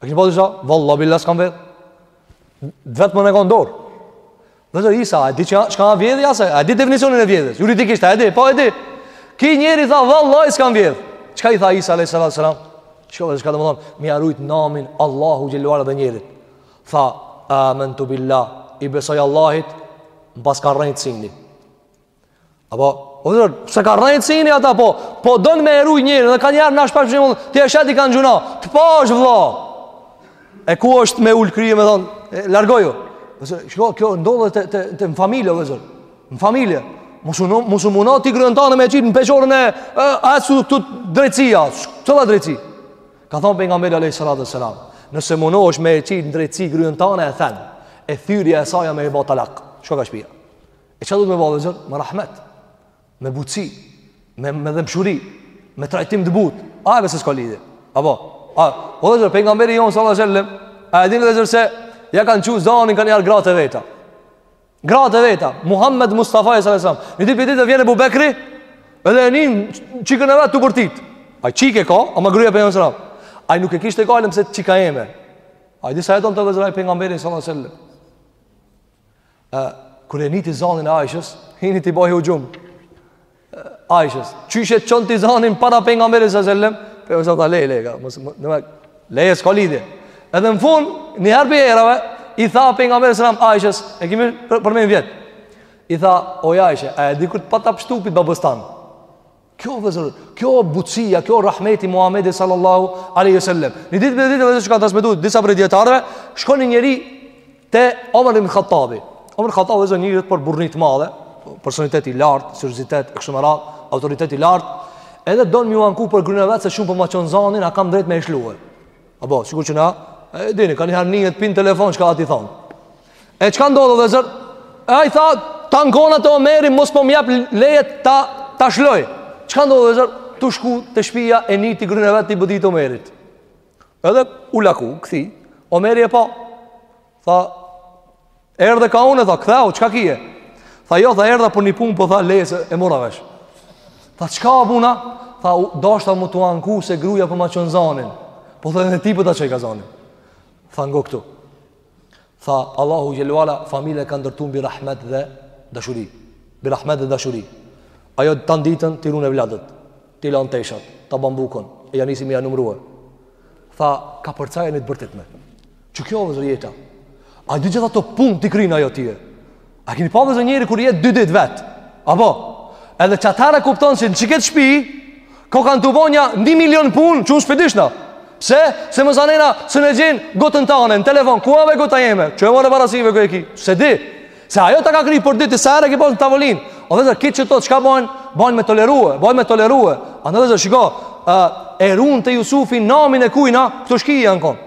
A keni pasur disa? Valla billah s'kam vjedhë. Vetëm e ka në dorë. Edhe Isa e di çka a vjedhja, se e di definicionin e vjedhjes, juridikisht e di, po e di. Ky njeri tha, vallahi s'kam vjedhë. Çka i tha Isa, a.s. Çka, çka do me thonë, me ia rujt namin, Allahu xhelle ve ala dhe njerit. Tha, amentu billah, i besoj Allahit, m'paska rrejtë syni. Apo, o vëllezër, pse ka rrejtë syni ata, po, po don me e rujt njerin, dhe kaniherë në shpashë për shembull, ti e sheh t'i kanë gjuna, të pa është vla. E ku është me ulë krye me thonë, largoju. Shiko, kjo ndodh te, te, te, në familje, o vëllezër, në familje. Mos u muno ti gruen tanë me qitë në peshorën e, e a e su te drejtësia, çfarë drejtësie. Ka thonë pejgamberi, alejhi salatu ves selam. Nëse munohesh me qitë në drejtësi gruen tanë e then, e thyrja e saj a me e bo talak. Shko ka shpia. E çka duhet me bo vëllezër? Me rahmet, me butësi, me me dhëmshuri, me trajtim të butë. A e besoj s'ka lidhje. Apo, a, o vëllezër, pejgamberi jonë, sallallahu alaihi wasallam, a e dini vëllezër se, ja kanë çu zonin kaniherë gratë e veta. Gratë e veta, Muhammed Mustafa, sallallahu alaihi wasallam. Një ditë prej ditve vjen Abu Bekri, edhe e nin çikën e vet tu bërtit. Ai çikë e ka, ama gruaja e pejgamberit sallallahu alaihi wasallam. Ai nuk e kishte gajlen se çika jeme. A e di sa e donte vëllezër ai pejgamberin sallallahu alaihi wasallam. E kur e niti zanin e Aishës, hini t'i boj hyxhym Aishës, qysh e çon ti zanin para pejgamberit sallallahu alajhi wasallam? Po ai tha le, le, mos, leje s'ka lidhje. Edhe në fund, një herë prej herave, i tha pejgamberi sallallahu alajhi wasallam Aishës, e kemi për, për më vjet. I tha, o Aishë, a e di kur të pata pshtu prej babës tanë? Kjo vëllezër, kjo butsia, kjo rahmeti i Muhamedit sallallahu alaihi wasallam. Një ditë prej ditve vëllezër siç kanë transmetuar disa prej dietarëve, shkon një njeri te Omar ibn Khattabi. Omar Khattabi vëllezër njihet për burrni të madhe, personalitet i lartë, seriozitet, kështu me radhë, autoritet i lartë. Edhe don m'ju anku për gruen e vet se shumë po ma çon zanin, a kam drejt me e lshue. Apo, sikur që na, e dini, kanihar nihet prej n'telefon çka atij i thon. E çka ndodh vëllezër? E ai tha, t'ankona te Omeri, mos po m'jep leje ta, ta lshoj. Çka ndodh vëllezër? Tu shku te shpia e niti gruen e vet tu i bërtit Omerit. Edhe u lak, u kthy. Omeri e pa. Tha, erdhe ka unë, tha, ktheu, çka kije? Tha, jo, tha, erdha për një punë, po tha, leje se e mora vesh. Tha, çka a puna? Tha, deshta me t'u anku se gruja po ma çon zanin. Po tha, edhe ty po ta çojka zanin. Tha, ngo këtu. Tha Allahu xhelle ve ala familjen e ka ndërtu mbi rahmet dhe dashuri Mbi rahmet dhe dashuri Ajo tanë ditën t'i run evladët T'i lan teshat, ta ban bukën E ja nisi me ja numrue Tha kapërceja një të bërtitme Qe kjo vëllezër jeta A di gjith ato punë t'i kryn ajo tye A keni pa vllezër njeri kur jet dy ditë vetë? A po? Edhe qatëherë kupton se në qet shpi, kokan tu ba një milion punë që unë s'pe dishna. Pse? Se më zanena s'un e gjen gotën tane, në telefon, ku a be gota jeme? Qe more para syve ku e ki. Se di. Se ajo ta ka kri për ditë, se ere ki pas në tavolinë. O vllezër, kitë që thotë, çka bon? Bon me tolerue, bon me tolerue. Andaj vllezër, shiko, uh, e runte Jusufi namin e kujna, këta shkije janë konë.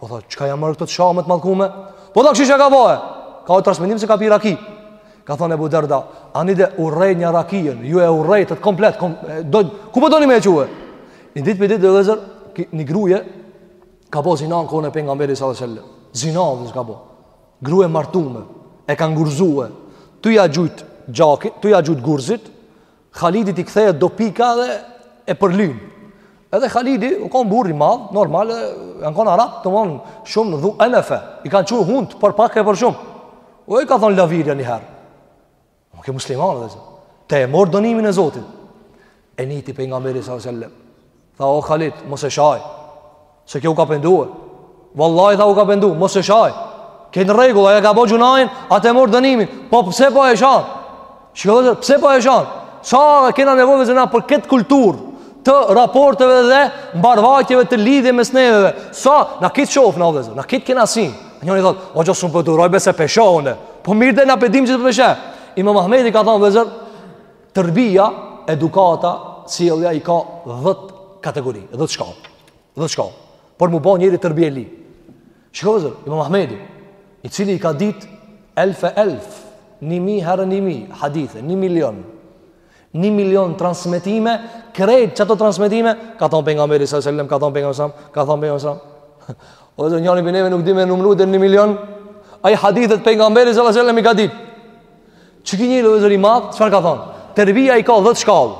Po tha, çka janë more këto të shame të mallkume? Po tha, çka ka ba? Ka transmetim se ka pi raki. Ka thonë Ebu Derda, ani de urrejani rakijen, ju e urrejtët komplet, kom, do ku po doni me e çue? Një ditë pi ditëve vllezër, një gruje ka bo zina në kohën e pejgamberit sallallahu alejhi ve selem. Zina vllezër ka bo. Gruje martume, e kan gurzue. Tu ja gjujt gjaki, tu ja gjujt gurzit, Halidit i kthehen do pika dhe e përlyjn. Edhe Halidi u kon burr i madh, normal, janë kon arab, të von shumë dhu enefe. I kanë çu hund, për pak e për shumë. O i ka thon lavirja një herë. O ke muslimane dhe tu e mor dënimin e Zotit. E niti pejgamberi sallallahu alejhi ve selem. Tha o Halid, mos e shaj. Se kjo u ka pendue. Vallaj, tha u ka pendu, mos e shaj. Ke n'rregull, ajo ka bo gjynahin, a tu e morë dënimin. Po pse po e shan? Shiko vllezër, pse po e shan? Sa e kena nevojë vllezër na për këtë kultur të raporteve dhe mbarvajtjeve të lidhjeve mes neve. Sa, na krejt shofim, vllezër, na krejt kena sy. Njëri thotë, o shumë po duroj, be se pe shoh une. Po mirë dhe na pe dim që ti pe sheh. Imam Ahmedi ka thonë, vllezër, Terbija, edukata, sjellja i ka dhët kategori, dhët shkallë, dhët shkallë, për m'u bo njëri terbijeli. Shiko vllezër, imam Ahmedi, i cili i ka dit elf e elf, një mi herë një mi, hadithe, një milion, një milion transmitime, krejt që ato transmitime, ka thonë pejgamberi sallallahu alejhi ve selem, ka thonë pejgamberi, ka thonë pejgamberi. O vllezër njëri pi neve nuk di me numru deri një milion, ai hadithet e pejgamberit sallallahu alejhi ve selem i ka dit. Qiky njeri vllezër i madh, çfar ka thonë? Terbija i ka dhetë shkallë.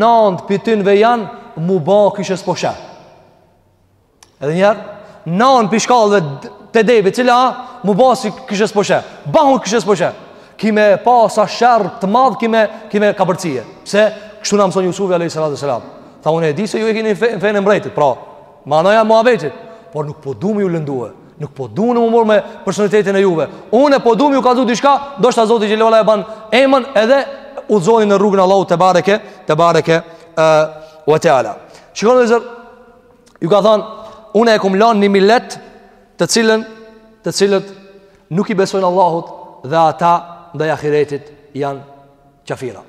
Nandë pi tynve janë, m'u ba kishe s'po sheh. Edhe një herë, nandë pi shkallëve të edebit, cila, m'u ba si kishe s'po sheh. Bahu kishe s'po sheh. Ki me pa sa sherr të madh, ki me, ki me kapërcye. Pse, kështu na mëson Jusufi a.s. Tha unë e di se ju e kini fenë e mbretit, pra, manaja e muhabetit, por nuk po du me ju lëndue. Nuk po du une m'u mor me personalitetin e juve. Unë po du me ju kallzu diçka, ndoshta Zoti Xhelala e ban emër edhe udhzoni në rrugën e Allahut tebareke, tebareke ue teala. Shikoni vllezër, ju ka thënë, unë e kum lënë një milet të cilën të cilët nuk i besojnë Allahut dhe ata ndaj ahiretit janë qafira.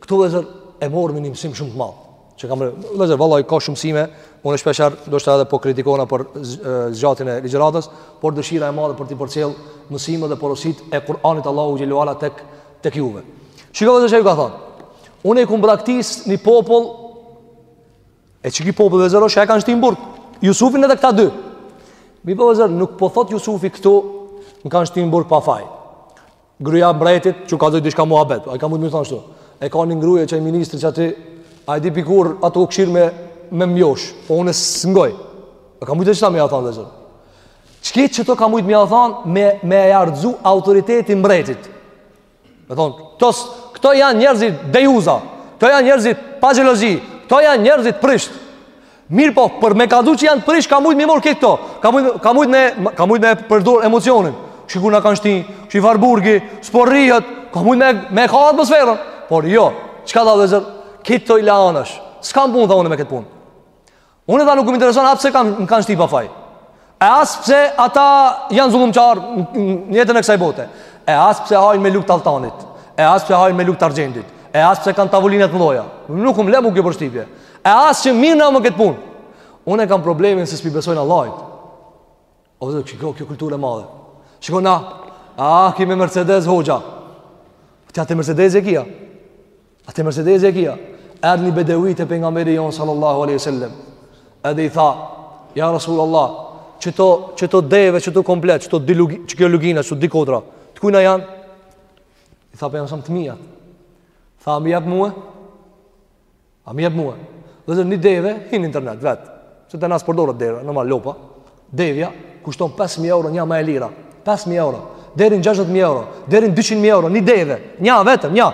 Këtu vllezër e morëm një mësim shumë të madh. Çka vllezër vallahi ka shumë msime, unë shpeshherë ndoshta edhe po kritikohna për zgjatjen e ligjëratës, por dëshira e madhe për t'i përcjell mësimet dhe porositë e Kur'anit Allahut xhel-le ue ala tek tek juve. Shiko vllezër çka ju ka thënë. Unë e kum braktis një popull e qiky popull vllezër është e kanë shti n'burg. Jusufin edhe këta dy. Mirëpo vllezër nuk po thot Jusufi këtu më kanë shti n'burg pa faj. Gruja e mbretit që ka dhënë diçka muhabet. Ai ka mujt me i thonë ashtu. E ka një gruje qai ministri qaty ai di pikur ato u kshyr me me mjosh. Po unë s'ngoj. E ka mujt qeta me ja thonë vllezër. Çke qeto ka mujt me i thonë me me e rrxu autoritetin e mbretit. Me thonë, këto këto janë njerëz dejusa. Këto janë njerëz pa xhelozi. Këto janë njerëz t'prisht. Mirëpo, për me kallzu që janë t'prisht, ka mujtë m'i marrë këto, ka mujtë, ka mujtë me, ka mujtë me përdor emocionin, shiko ku na kanë shti, ksi far burgi, s'po rrihet, ka mujtë me, me kall atmosferën, por jo, çka tha vllezër, këto i la anash, s'kam punë, tha unë me këtë punë, unë tha nuk më intereson, as pse kam, më kanë shti pa faj, E as pse ata janë zullumqar në jetën e kësaj bote. E as pse hajnë me lugë t'alltanit. E as pse hajnë me lugë t'argjendit. E as pse kanë tavolina të mëdha. Nuk um le mu kjo përshtypje. E as që mirrna me këtë punë. Unë e kam problemin se s'pi besojnë Allahit. O zot, kjo kjo kulturë e madhe. Shiko na, a kemi Mercedes hoxha. Ti atë Mercedes e ki a. Ate Mercedes e ki a, erdh një bedevi te pejgamberi jonë sallallahu aleyhi sallem, edhe i tha, ja Rasul Allah, qeto, qeto deve, qeto komplet, qeto dy lugi, qekjo lugina, qeto dy kodra, të kujna janë? I tha, po janë samë të mijat. Tha, a mi jep mue? A mi jep mue? Vllezër një deve, hin n'internet, vetë, se te na s'përdoret deve, normal lopa, Devja kushton 5000 euro nja ma e lira. 5000 euro, deri në 60000 euro, deri në 200000 euro një deve, një vetëm, një.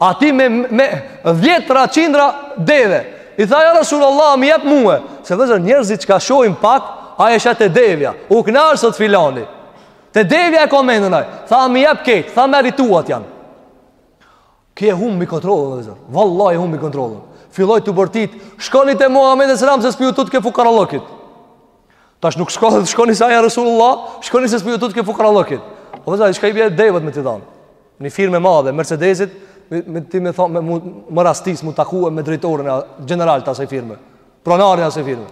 Aty me me dhjetra qindra deve. I tha ja Rasulullah, mi jep mua, se vllezër njerëzit çka shohin pak, ai asht te devja. U knaq sot filani. Te devja e ka mendën ai. Tha mi jep këto, tha merri, tuat janë. Ky e humbi kontrollën vllezër Vallahi e humbi kontrollën Filloi të bërtet Shkoni te Muhammedi alejhi selam se s'pju tutke fukarallëkit Tash nuk shkoni, shkoni sa ja Resulullah Shkoni se s'pju tutke fukarallëkit O vllezër, çka i bje devet me t'i dhanë Një firmë e madhe, Mercedesit Me, me ti me thonë, me, me rastis, me u taku me drejtorin gjeneral të asaj firme Pronarin e asaj firme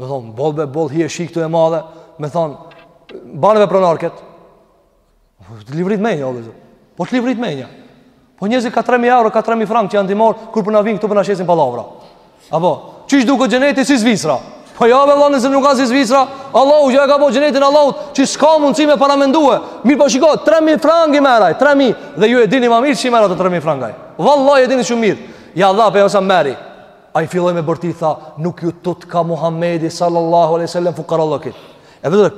Me thonë, bol be, bol, hi e shikë të e madhe Me thonë, banëve pronar ket Po të livrit menja, o po të livrit menja. Po njerëzit ka 3.000 euro, ka 3.000 frank që janë dimor, kur po na vinë këtu po na shesin pallavra. Apo, çish duket xheneti si Zvicra? Po ja, vëlla, nëse nuk ka si Zvicra, Allahu që e ka bo xhenetin Allahu, që s'ka mundësi me paramendue. Mirë po shiko, 3.000 frank i merr ai, 3.000, dhe ju e dini ma mirë si i merr ato 3.000 franka. Vallahi, e dini shumë mirë. Ja, dha, pe, osa meri. Ai filloi me bërti tha, nuk ju tutka Muhamedi sallallahu alaihi wasallam fukarallokit. Edhe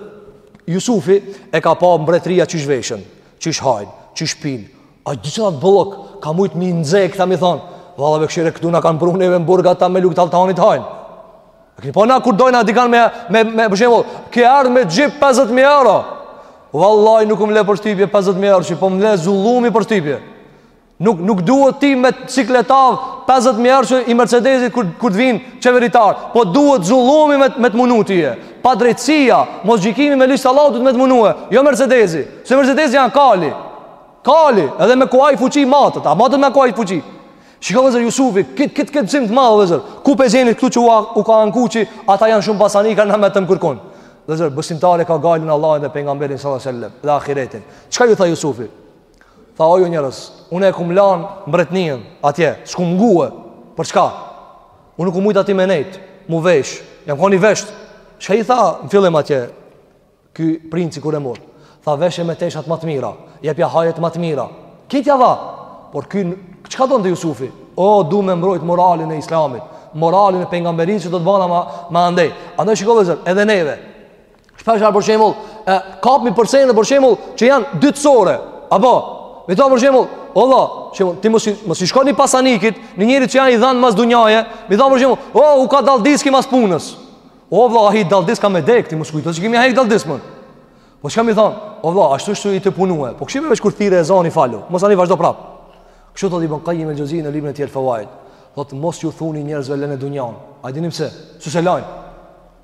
Jusufi e ka pa mbretëria çish veshën, çish hajn, çish pin. Ai di çfarë bollok, ka mujt mi nxe këta mi thon. Vallahi be kshyre këtu na kanë pru neve në burg ata me lugë t'altanit hajn. A keni pa na kur dojna dikan me me me për shembull, ke ardh me xhip 50000 euro. Vallai nuk më le përshtypje 50000 euro, po më le zullumi përshtypje. Nuk nuk duhet ti me t'sikletu 50 mijë që i Mercedesit kur kur të vin qeveritar, po duhet zullumi me me të munu tye. Padrejtësia, mosgjykimi me ligjt e Allahut duhet me të munue, jo Mercedesi. Se Mercedesi janë kali. Kali, edhe me kuaj fuqi matët, a matët me kuaj fuqi. Shikoj vllezër Jusufi, kit kit kit msim të madh vllezër. Ku pe gjeni këtu që u, u ka anku qi ata janë shumë pasanika na me të kërkon. Vllezër, besimtari e ka gajlen Allahun dhe pejgamberin sallallahu alajhi wasallam dhe ahiretin. Çka ju tha Jusufi? Tha o ju njerëz, une e kumë lanë mbretnijën atje, s'kum ngue, për çka? Unë nuk kum mujtë ati me nejtë, mu veshë, jam koni veshtë. Shka i tha në fillim atje, ky princi kur e morë? Tha veshe me teshat ma të mira, jepja hajet ma të mira. Kit ja dha, por ky, çka donte Jusufi? O, du me mbrojtë moralin e islamit, moralin e pengamberisë që do të bana ma, ma andej. Andaj shiko vllezër, edhe neve, Shpesh për shembull, e kapmi për sene për shembull që janë dytësore. Apo, me than për shembull, o valla, shembull, ti mos mos i shkoni pasanikit, një njeri që janë i dhanë mas dunjaje, me than për shembull, o u ka dalldis ky mas punës. O valla, ai dalldiska me dek, ti mos kujto se kemi ai dalldisun. Po çka më thon? O valla, ashtu është i të punuar. Po kishim veç kur thirrë ezani falu. Masanej vazhdo prap. Kështu thotë Ibn Qayyim al-Jawzi në librin e tij al-Fawaid. Thotë mos ju thuni njerëzve lëne dunjan. A dini pse? Se s'e lajnë.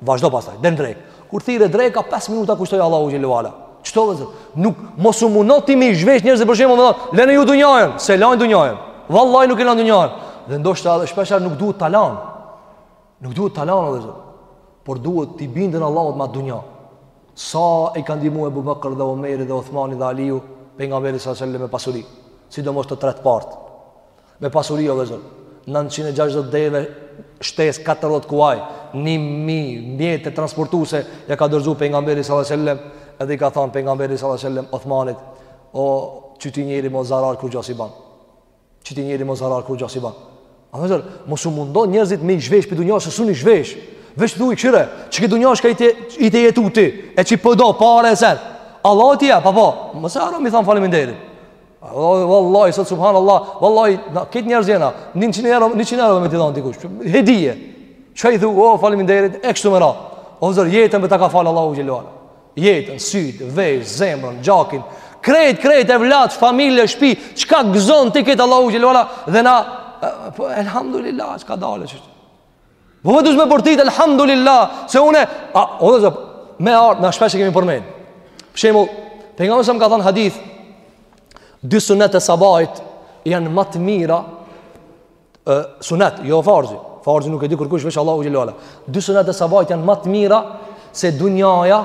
Vazhdo pastaj, dej n'drek. Kur thirrë dreka 5 minuta kushtoja Allahut xhele ue ala. Kështu vllezër. Nuk mos u mundo ti mi zhvesh njerëz për shembull, thonë, lëne ju dunjën, s'e lajn dunjën. Vallahi nuk e lajn dunjën. Dhe ndoshta edhe shpesh nuk duhet ta lajn. Nuk duhet ta lajn vllezër. Por duhet t'i bindën Allahut me at dunja. Sa e kanë ndihmuar Abu Bakr dhe Omeri dhe Uthmani dhe Aliu pejgamberin sallallahu alajhi wasallam me pasuri, sidomos to tre t'part. Me pasuri o vllezër, 960 deve shtesë 40 kuaj, 1000 mjete transportuse ja ka dorzu pejgamberit sallallahu alajhi wasallam, edhe i ka thënë pejgamberi sallallahu alajhi wasallam Uthmanit, o qiti njeri mo zarar kurgja s'i ban. Qiti njeri mo zarar kurgja s'i ban. A vllezër, mos u mundo njerëzit me i zhvesh pi dunjas se s'un i zhvesh. Veç thuji kshire, çka dunja shka i të i të jetu ti, e çi po do pare e sen. Allah ti ja, pa po. Mos e harro me i thon faleminderit. Wallahi sot subhanallahu wallahi na kit njerëz jena 100 euro 100 euro me t'i dhon dikush hedije çka i thu o faleminderit e kështu me ra o zot jetën be ta ka fal Allahu xhele ue ala jetën sytë veshët zemrën gjakin krejt krejt evlat familje shtëpi çka gëzon ti ket Allahu xhele ue ala dhe na po elhamdulillah çka dalë çështë Po vetë duhet me portit alhamdulillah se unë a o dhe zot me art na shpesh s'e kemi përmend. Për shembull, pejgamberi sallam ka thënë hadith dy sunet e sabahit janë më të mira e, sunet, jo farzi. Farzi nuk e di kurkush veç Allahu xhele ue ala. Dy sunet e sabahit janë më të mira se dunjaja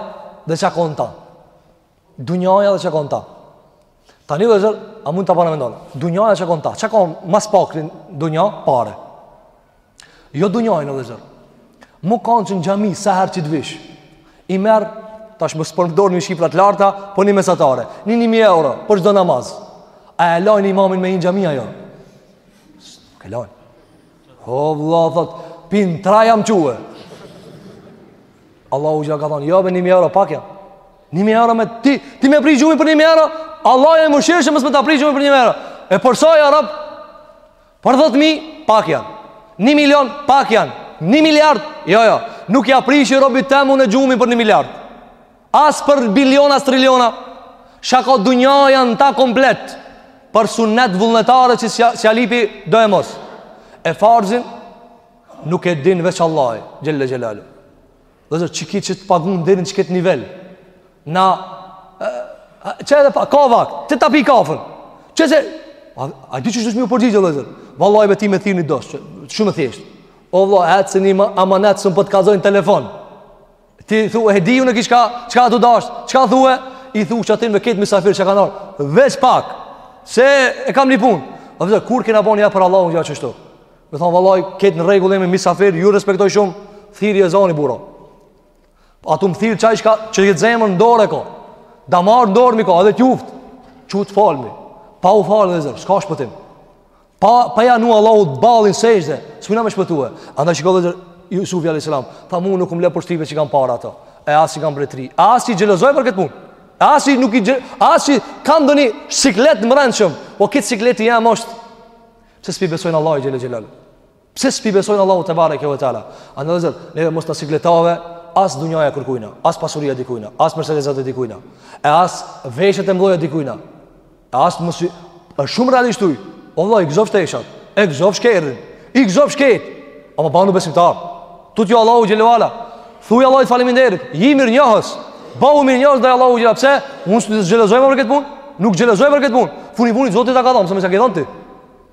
dhe çka ka n'ta. Dunjaja dhe çka ka n'ta Tani vllezër, a mund ta paramendon Dunjaja çka ka n'ta, çka ka ma s'paki n'dunja, pare Jo dunjanë vllezër M'u kanë që në xhami, sa herë që të vish I merr, tash mos përdorim shifra t'larta Po një mesatare, një një mijë euro Për çdo namaz A e lajnë imamin me hi n'xhami a jo Nuk e lajnë O vlla, thot, pi n'tre jam çue Allahu çka ka thonë, jo be një mijë euro, pak jan Një mijë euro me ti, ti me prish gjumin për një mijë euro, Allah e mëshirë që mos me ta prish gjumin për një mijë euro. E për sa ja Rab, për dhjetë mijë, pak janë. Një milion, pak janë. Një miliard, jo, jo, nuk ja prishi robit tem unë gjumin për një miliard. As për biliona, as triliona, sa ka dunjaja n'ta komplet, për sunet vullnetare që s'ja lypi do e mos. E farzin, nuk e din veç Allah, xhele xhelaluhu. Vllezër, qiky që të pagun deri n'qiket nivel, na, që edhe pa, ka vakt, që ta pi kafen, që se, a, a di që shtu shmi u përgjigj, vllezër, vallaj me ti me thirr një dost, që shumë e thjeshtë, o vlla, e të se një amanet së më për po të kallzoj n'telefon, ti thu, e di unë ky çka, çka ka tu dashtë, çka thu e, i thu që atin me ketë misafir që ka nërë, veç pak, se e kam një punë, vllezër, kur kena bo një e për Allahun gja qështu, Me thonë vallaj, krejt në rregull me misafir, ju respektoj shumë, thirri ezani burra. A tu më thirr qaj çka që jetë zemrën n'dorë ko. Damarët në dorë m'i ko, edhe t'juftë. Çu të falmi. Pa u falë vllezër, s'ka shpëtim. Pa, pa ja vnu Allahut ballin n'sexhde, s'mina me shpëtue. Andaj çka vllezër, Jusufi a.s. Tha mu nuk më le përshtypje që kam para ato. E as që kam mbretëri. E as që i xhelozoj për këtë punë. E as që nuk i xhelozoj. E as që kam dhe një siklet mrendë shumë. Po këtë sikleti jem është Pse s'pi besojnë Allahut xhele xhelaluhu? Pse s'pi besojnë Allahut tebareke ve teala? Andaj vëllezër, neve mos ta sikletave as dunjaja kërkojna, as pasuria e dikujna, as mercedesat e dikujna, e as veshët e mëdha dikujna. E as mos i është shumë realisht uj. O vëlla, i gëzofsh teshat, e gëzofsh kerrin, i gëzofsh kejt. Ama banu besimtar. Tutje Allahu xhele ve ala. Thuaj Allahut faleminderit. Ji mirënjohës. Bëhu mirënjohës ndaj Allahut xhele ve ala. Pse? Unë s'u xhelozoj për këtë punë. Nuk xhelozoj për këtë punë. Funi funit Zoti ta ka dhënë, s'e ke dhënë ti.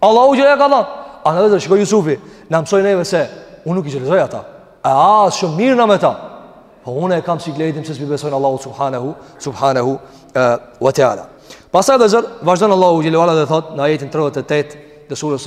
Allahu xhele ve ala ia ka dhënë. Andaj vëllezër shiko Yusufi, na mësoi neve se unë nuk i xhelozoj ata. E as shumë merrna me ta. Po unë e kam sikletin se s'pi besojnë Allahut subhanahu subhanahu wa taala. Pastaj vëllezër, vazhdon Allahu xhele ve ala dhe thot në ajetin 38 të surës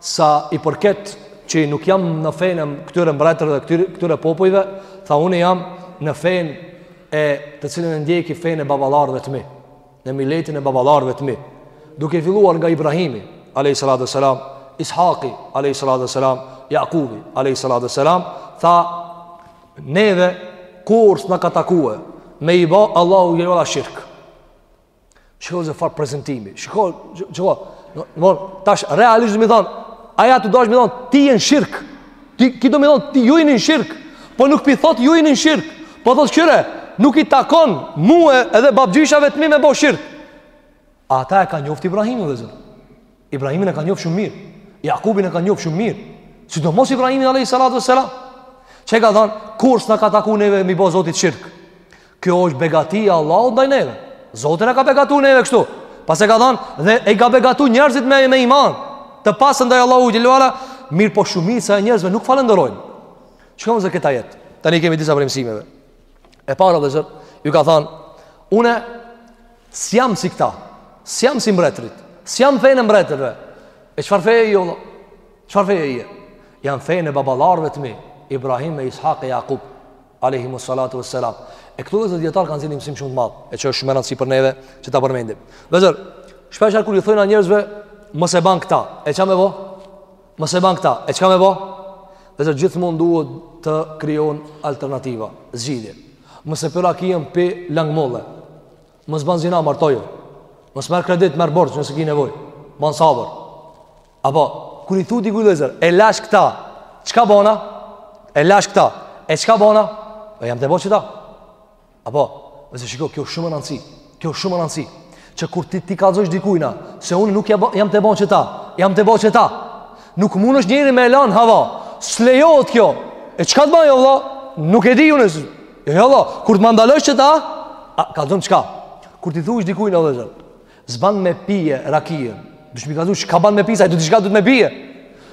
Sa i përket që nuk jam në fenë e këtyre mbretërve dhe këtyre, këtyre popujve, tha unë jam në fenë e të cilën e ndjeki fenë e babalarëve të mi, në miletin e babalarëve të mi, duke filluar nga Ibrahimi, a.s. Ishaki, a.s. Jakubi, a.s. Tha, neve, kurrë s'na ka takue, me i ba Allahut xhele ve ala shirk. Shiko vëllezër çfarë prezantimi. Shiko, shiko. Domthon tash realisht do me thon, aj a tu dasht me thon ti je në shirk. Ti ti do me thon ti ju jeni në shirk. Po nuk pi thot ju jeni në shirk. Po thot kqyre, nuk i takon mua edhe babgjyshave të mi me bo shirk. Ata e kanë njoft Ibrahimin vëllezër. Ibrahimin e kanë njoft shumë mirë, Jakubin e kanë njoft shumë mirë, sidomos Ibrahimin alejhi salatu selam, çka i ka thonë, kurrë s'na ka taku neve me i bo Zotit shirk, kjo është begati e Allahut ndaj neve, Zoti na ka begatu neve kështu, pastaj ka thonë, dhe i ka begatu njerëzit me, me iman, të pastër ndaj Allahut xhele ve ala, mirëpo shumica e njerëzve nuk falënderojnë, çka vëllezër në këtë ajet, tani kemi disa prej mësimeve, E para vëllezër, ju ka thanë, une s'jam si këta, s'jam si mbretërit, s'jam n'fenë e mbretërve. E çfarë feje je, vlla? Çfarë feje je? Jam n'fenë e babalarve të mi, Ibrahim e Ishak e Jakub, alejhimu salatu ve selam. E këtu vëllezër dijetarët kanë nxjerrë një mësim shumë të madh, e që është shumë me rëndësi për neve që ta përmendim. Vëllezër, shpeshherë kur ju thojna njerëzve, mos e ban këta, e ça me bo? Mos e ban këta. E çka me bo? Vëllezër gjithmonë duhet të krijon alternativa, zgjidhje. Mos e pi rakinë, pi lang molle. Mos ban zina martoju. Mos merr kredit, merr borxh nëse ke nevojë. Ban sabër. Apo kur i thu dikujt vëllezër, e lash këta. Çka bona? E lash këta. E çka bona? Po jam tu bo këta. Apo, vllezër shiko, kjo shumë me rëndësi, kjo shumë me rëndësi, që kur ti, t'i kallzosh dikujna, se unë nuk jam tu ba qeta, jam tu ba qeta, nuk mundesh ti njerin me e lan hava, s'lejohet kjo, e çka të baj, jo, nuk e di unë, e jo, kur t'ma ndalësh qeta, a, kallzom çka, kur ti thush dikujna, vllezër, s'ban me pije rakijën, dush me i kallzu çka ban me pi, se ai do diçka, do me pije,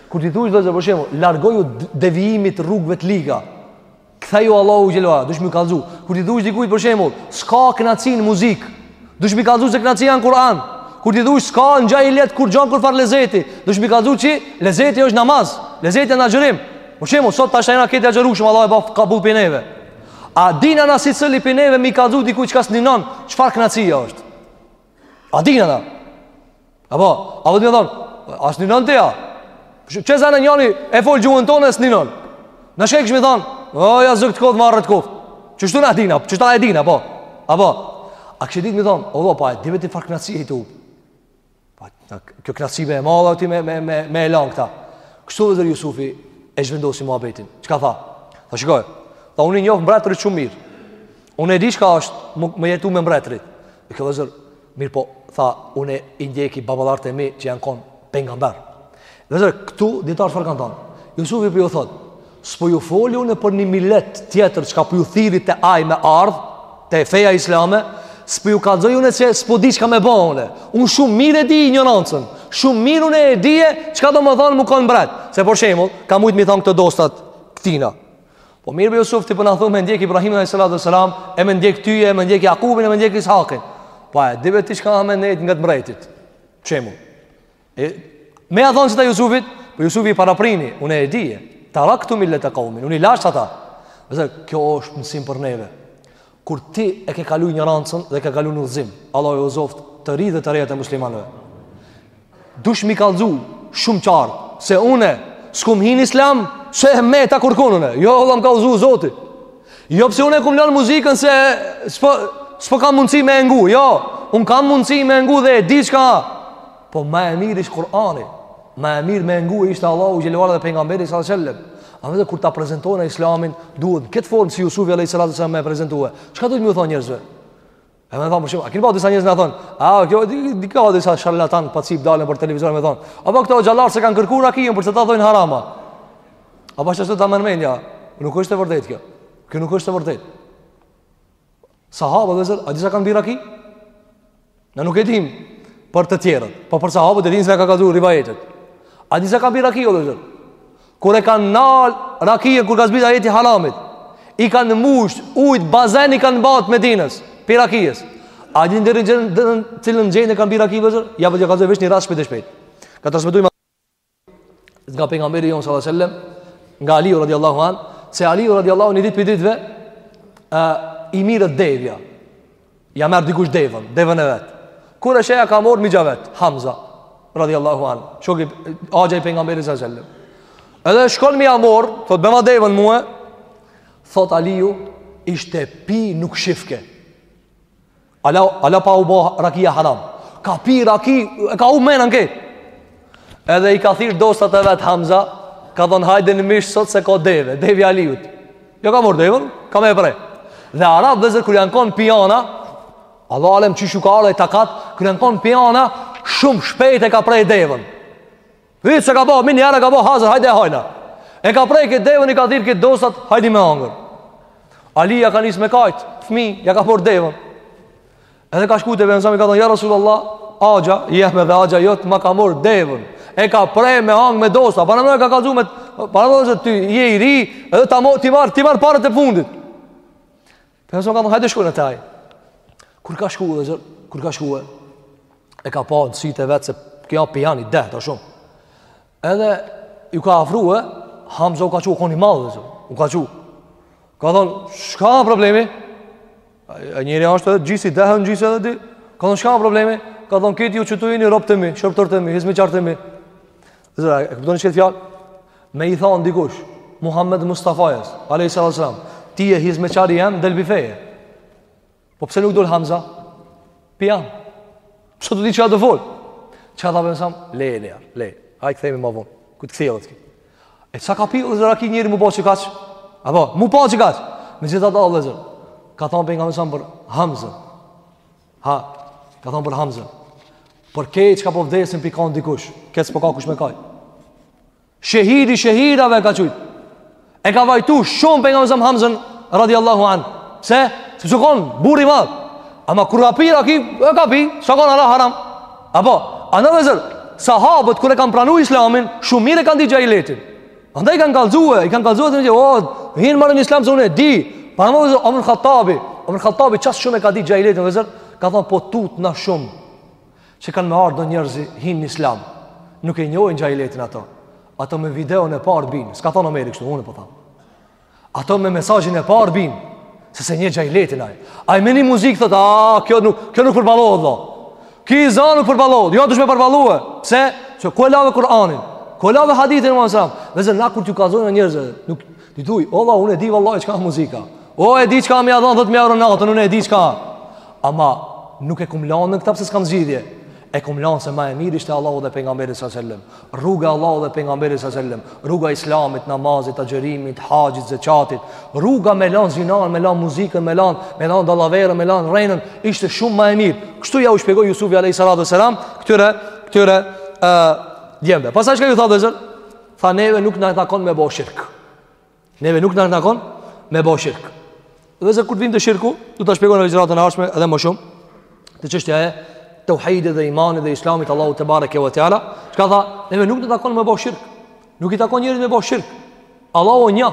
kur ti thush, vllezër, për shembull, largoju devijimit rrugve të liga, Ktheju Allahut xhelalu ala, dush me i kallzu. Kur ti thuash dikujt për shembull, s'ka kënaqësi në muzikë. Dush me i kallzu se kënaqësia në Kur'an. Kur ti thuash s'ka n'xhahilijet kurgjo, kurrfarë lezeti, dush me i kallzu që lezeti është namaz, lezeti është n'agjërim. Për shembull, sot tash jena kon të agjërushëm, Allahu e baft kabull pej neve. A dina na secili pej neve me i kallzu dikujt çka s'ninon, çfarë kënaqësia është? A dina na? Apo, veç me i thonë, a s'ninon ti a? Që zanë njani e fol gjuhën tonë e s'ninon? Na çka kishim me thonë, o, jazëk të koftë, marre të koftë. Qeshtu na dina, qeshtu na dina, apo? Apo, a kishe ditë me thonë, o, pa, e di vetë çfarë knaqësie je tu hup. Pa, në, kjo knaqësi ma e madhe, ti me, me, me, me e lanë këta. Kështu vllezër Jusufi e zhvendosi muhabetin. Çka tha? Tha shikoj, tha unë i njoh mbretërit shumë mirë. Unë e di çka është me, me jetu me mbretërit. I ka vllezër, mirëpo, tha, une i ndjeki baballart e mi që janë konë pengamber. Vllezër, këtu, dijetarët çfarë kanë thonë, Jusufi po ju thotë, s'po ju foli une për një milet tjetër çka po ju thirri te ai me ardhë, te feja islame, s'po ju kallzoj une që s'po di çka me ba une. Unë shumë mirë e di injorancën, shumë mirë une e dije çka do me thonë me konë mbret. Se për shembull, kanë mujtë me i thonë këta dostat këtina. Po mirë be Jusuf ti po na thon me ndjek Ibrahimin alayhis salatu wassalam, e me ndjek ty e me ndjek Jakubin e me ndjek Is'hakin. Pa e di vetë çka me nejt ngat mbretit. Shembull. E me ia thon qeta Jusufit, po Jusufi i paraprini, unë e di. Taraktu millete kaumin, unë i lash ata. Dhe kjo është mësim për neve. Kur ti e ke kalu injorancën dhe ke kalu në udhëzim, Allahu i udhzoft të rit dhe të rejat e muslimanëve. Dush me i kallzu shumë qartë, se une s'kum hin islam, se e meta kurkun une. Jo, vallah më ka udhzu Zoti. Jo, pse une kum lënë muzikën se s'po, s'po kam mundësi me e ngu. Jo, unë kam mundësi me e ngu dhe e di çka. Po ma e mirë ishte Kur'ani Ma e mirë me ngu ishte Allahu xhelalu dhe pengamberi salallahu alejhi ve selem Ama edhe kur ta prezentojna islamin Duhet në këtë formë si Jusufi alejhi salatu selam me prezentu Çka duhet me thonë njerzve? E me thonë për shembull A kini pa disa njerz me thonë A kjo di, di ka disa sharlatan pa cipë dalën për televizor me thonë A pa këta hoxhallar s'e kanë kërku rakijën Për qeta thonë haram a A pa qeshtu ta merr menja Nuk është e vërtet kjo Kjo nuk është e vërtet Sahabët vllezër, a di sa kanë pi raki? Na nuk e dim për të tjerët, po për sahabët e dimë se na ka kallzu rivajetet. A di sa kanë pi raki, o vllezër? Kur e kanë nalë rakijen, kur ka zbrit ajeti haramit, i kanë musht, ujtë, bazen i kanë ba të Medinës, pi rakijes. A din deri në cilën gjendje kanë pi raki, vllezër? Ja, po ta kallzoj veç një rast shpejt e shpejt. Ka transmetu Nga pejgamberi jon sallallahu alajhi wasallam, nga Aliu radiallahu an, se Aliu radiallahu një ditë pi ditëve i miret devja. Ja merr dikush devën, devën e vet. Kur e sheh ja ka marr mixha vet, Hamza radiallahu an, shoki, axha i pejgamberit sallallahu alajhi wasallam. Edhe shkon me ja marr, thot bema devën mua. Thot Aliu, ishte pi nuk shifke. Ala, ala pa u bo rakia haram Ka pi raki, e ka hup menën krejt Edhe i ka thirrë dostat e vetë Hamza Ka thonë hajdeni mish sot se ka deve Devja Aliut Ja ka mor devën, ka me e pre Dhe arabt vllezër kur janë konë pijana Allah alem qysh u ka ardhë takat Kur janë konë pijana Shumë shpejt e ka pre devën Hise ka ba, menjiherë ka ba hazër, hajde e hajna. E ka pre këtë devën, i ka thirrë këta dostat, hajde me hangër. Ali ja ka nisë me kajtë, fmi, ja ka mor devën. Edhe ka shku te Pejgamberi, ka thonë, ja Rasulullah, axha jem edhe axha jot ma ka mor devën. E ka pre me hangër me dosta, paramenoje ka kallzue, paramenoje ti je i ri, edhe ta mo, t'i marrë, t'i marrë paret e fundit. Pejgamberi ka thonë, hajde shkojnë te ai. Kur ka shkuar vllezër, kur ka shkuar, e ka pa në sytë e vet se ky o pijan, i dehtë shumë. Edhe ju ka afrua, Hamza u ka çu, kon i madh vllezër, u ka çu. Ka thonë, çka ka problemi? Ai njeri është edhe gjysë i dehun gjysë edhe ti. Ka thonë, çka ka problemi? Ka thonë, "Krejt ju qitu jeni rob të mi, shërbëtor të mi, hizmetçar të mi." Vllezër, e kuptoni qit fjalë? Me i thonë dikush, Muhammed Mustafajës, alejhi selam, ti je hizmeqari jem, del pi feje. Po pse nuk dol Hamza? Pijan. Pse s'e di ça të folë? Ça tha Pejgamberi? Le, le, le. Hajt kthehemi ma vonë. Kur të kthjellet ky. E sa ka pi, vllezër, ky njeri m'u bo qikaq? Apo, m'u bo qikaq? Megjithatë, vllezër. Ka thonë Pejgamberi për Hamza. Ha, ka thonë për Hamzën. Për krejt çka po vdesin po kan dikush. Këtë s'po ka kush me kaj. Shehidi i shehidave e ka qujtë. E ka vajtu shumë Pejgamberi Hamzën, radiallahu anh. Pse, se o konë burr i madh. Ama kur ka pi raki, e ka pi, s'o konë ala haram. Apo, andaj vllezër, sahabët kur e kanë pranu islamin, shumë mirë e kanë di xhahiletin. Andaj i kanë kallxue, i kanë kallxue se o, hin merre islam se unë e di. Prandaj vllezër Omar Khattabi, Omar Khattabi ças shumë e ka di xhahiletin vllezër, ka thon po tutna shumë. Që kanë me ardh do njerëz hin në islam. Nuk e njohin xhahiletin ato. Ato me videon e parë bin. S'ka thon Omeri kështu, unë po tham. Ato me mesazhin e parë bin Se se një gjaj letin aj Aj me ni muzikë thotë A kjo nuk, kjo nuk përballohet vlla Ky za nuk përballohet Jo dush me përballu Pse? Që ku e lave Kur'anin Ku e lave hadithin e a.s. Vllezër na kur t'ju kallzojna njerëzve Nuk Ti duj O vlla unë e di vallahi çka muzika O e di çka me adhon dhët me aronatën Unë e di çka Ama nuk e kum lanë këta pse s'kam zgjidhje E kom lanë se ma e mirë ishte Allahu dhe pejgamberi s.a.v.s. Rruga e Allahut dhe pejgamberit s.a.v.s. Rruga e islamit, namazit, agjerimit, haxhit, zeqatit Rruga me lanë zinan, me lanë muzikën, me lanë Me lanë dallaverën, me lanë rrenën Ishte shumë ma e mirë Kështu ja u shpjegoi Jusufi a.s. Këtyre, këtyre uh, djemve Pasaj çka ju tha vllezër Tha neve nuk na takon me bo shirk Neve nuk na takon me bo shirk. Vllezër kur vim te shirku, do ta shpjegojmë në ligjëratën e ardhshme edhe më shumë. Te çështja e tauhidit dhe imanit dhe islamit Allahut tebareke ve teala, çka tha, neve nuk na takon me bo shirk. Nuk i takon njerit me bo shirk. Allahu një,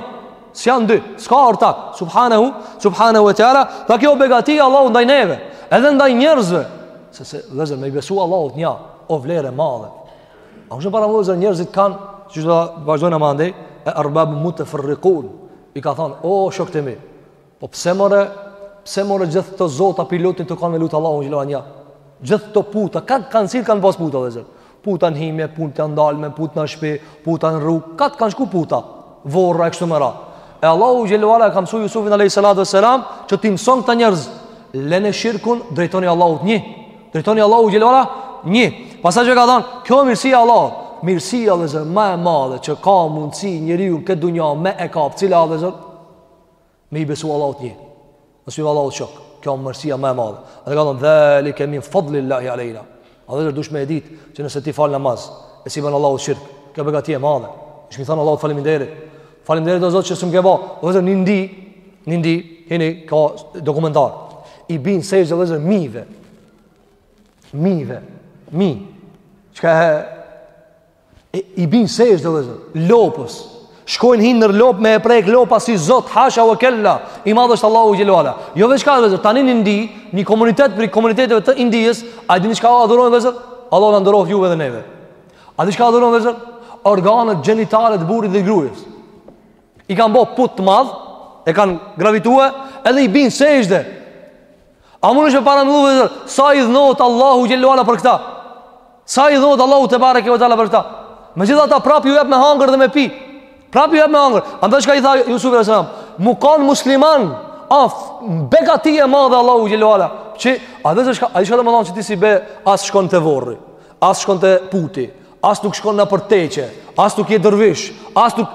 s'jan dy, s'ka ortak. Subhanahu, subhanahu ve teala, tha kjo begati e Allahut ndaj neve, edhe ndaj njerëzve. Se se vllezër me i besu Allahut një, o vlerë e madhe. Ashtu pra vllezër njerëzit kanë, siç do vazhdojnë më andej, e erbabun muteferrikun. I ka thënë, "O shoktë e mi, po pse more, pse more gjithë këto zota p'i lutni tu kanë me lut Allahun xhele ve ala nja? Gjithë këto puta, kah kanë sill kanë pas puta vllezër. Puta në hymje, put në dalme, put në shpi, puta në rrugë, kah kanë shku puta, vorra e kështu me radhë. E Allahu xhele ve ala e ka msu Jusufin a.s. që t'i mëson këta njerëz, lene shirkun, drejtoni Allahut një, Drejtoni Allahut xhele ve ala Një Pasaj çka ka thonë Kjo mirësi e Allahut Mirësi vllezër Ma e madhe që ka mundësi njeriu në këtë dunja me e kap Cila a vllezër Me i besu Allahut një Mos me i bo Allahut shok Kjo mirësia ma e madhe Ata e ka thonë Dhalike min fadlillahi alejna A vllezër dush me e dit Që nëse ti fal namaz E s'i ban Allahut shirk Kjo begati e madhe Dush m'i thonë Allahut faleminderit Faleminderit o Zot që s'më ke bo. Vllezër në Indi, në Indi, hini ka dokumentar. I bin sexhde vllezër mive. Mive, mi. Çka e i bin sexhde vllezër lopës. Shkojnë hinë nër lopë me e prek, lopa si Zot hasha wa kella. I madh është Allahu xhele ve ala. Jo veç ka vllezër tani në Indi, një komunitet prej komuniteteve të Indisë, a dini çka adhurojnë vllezër? Allahu na nderoftë juve dhe neve. A dini çka adhurojnë vllezër? Organet gjenitare të burrit dhe grujës. I kanë bo put të madh, e kanë gravitue, edhe i binë sexhde. A munesh me paramendu vllezër? Sa hidhnohet Allahu xhele ve ala për këta? Sa hidhnohet Allahu tebareke ve teala për këta? Megjithatë prap ju jep me hangër dhe me pi. Prap ju jep me hangër. Andaj çka i tha Jusufi a.s., m'u kanë musliman, a begati e madhe e Allahut xhele ve ala. Që, a vllezër çka, ai çka do me thanë që ti s'i bie, as shkon te vorri. As shkon te puti, as nuk shkon nëpër teqe, as nuk je dervish, as nuk...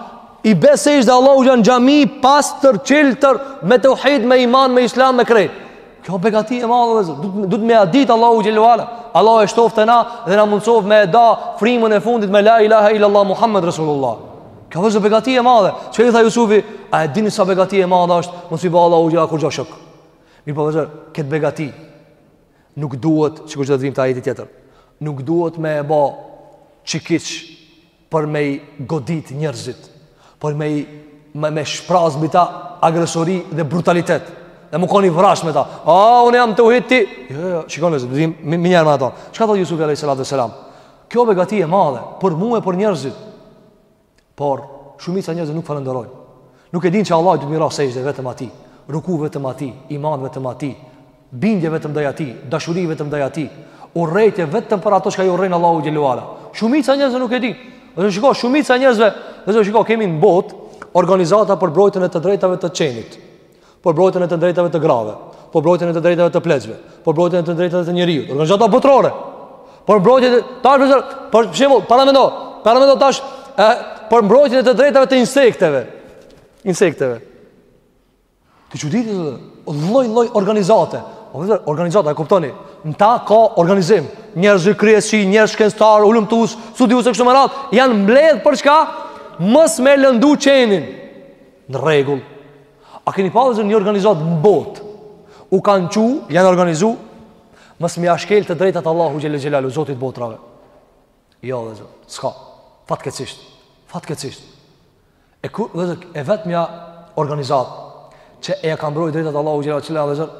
I besejsh dhe Allahun, në xhami, pastër, çiltër me teuhid, me iman, me islam, me krejt. Kjo begati e madhe vllezër, duhet me ia ditë Allahut xhele ue ala. Allahu e shtoftë te na dhe na mundësoftë me e dha frymën e fundit me la ilaha illallah Muhammed Rasulullah. Kjo vllezër begati e madhe. Çka i tha Jusufi, a e dini sa begati e madhe është, mos me i ba Allahut xhele ue ala kurgjo shok. Mirëpo vllezër, këtë begati, Nuk duhet, sikur që do të vijmë te ajeti tjetër, nuk duhet me e bë çekiç për me i godit njerëzit, për me i me, me shpraz mbi ta agresori dhe brutalitet. Dhe me kon i vrazhdë me ta. A, unë jam teuhidi. Jo, jo, jo, shikoni vllezër, menjëherë me ato. Çka thot Jusufi a.s. Kjo begati e madhe, për mu e për njerëzit. Por shumica e njerëzve nuk falënderojnë. Nuk e dinë që Allahu do të mirë sexhde vetëm atij, ruku vetëm atij, iman vetëm atij, bindje vetëm ndaj atij, dashuri vetëm ndaj atij, urrejtje vetëm për ato që i urren Allahu xhele ue ala. Shumica e njerëzve nuk e dinë. Vllezër, shiko shumica e njerëzve, vllezër, shiko kemi në botë organizata për mbrojtjen e të drejtave të qenit. për mbrojtjen e të drejtave të grave, për mbrojtjen e të drejtave të pleqve, për mbrojtjen e të drejtave të njeriu. Organizata botërore. Për mbrojtjen e tash për për shembull, paramendo, paramendo tash e për mbrojtjen e të drejtave të insekteve. Insekteve. Të çudit, lloj lloj organizate. O vllezër, organizata, e kuptoni? Në ta ka organizim, njerëz, kryesi, njerëz shkencëtarë, hulumtues, studiues e kështu me radhë, janë mbledh për çka? Mos me e lëndu qenin. Në rregull. A keni pa vllezër një organizatë në botë? U kanë çu, janë organizu mos me ia shkelë të drejtat Allahut xhele xhelaluhu, Zotit të botrave. Jo, vllezër, s'ka. Fatkeqësisht. Fatkeqësisht. E ku vllezër e vetmja organizatë që ia ka mbrojtë drejtat Allahut xhele xhelaluhu vllezër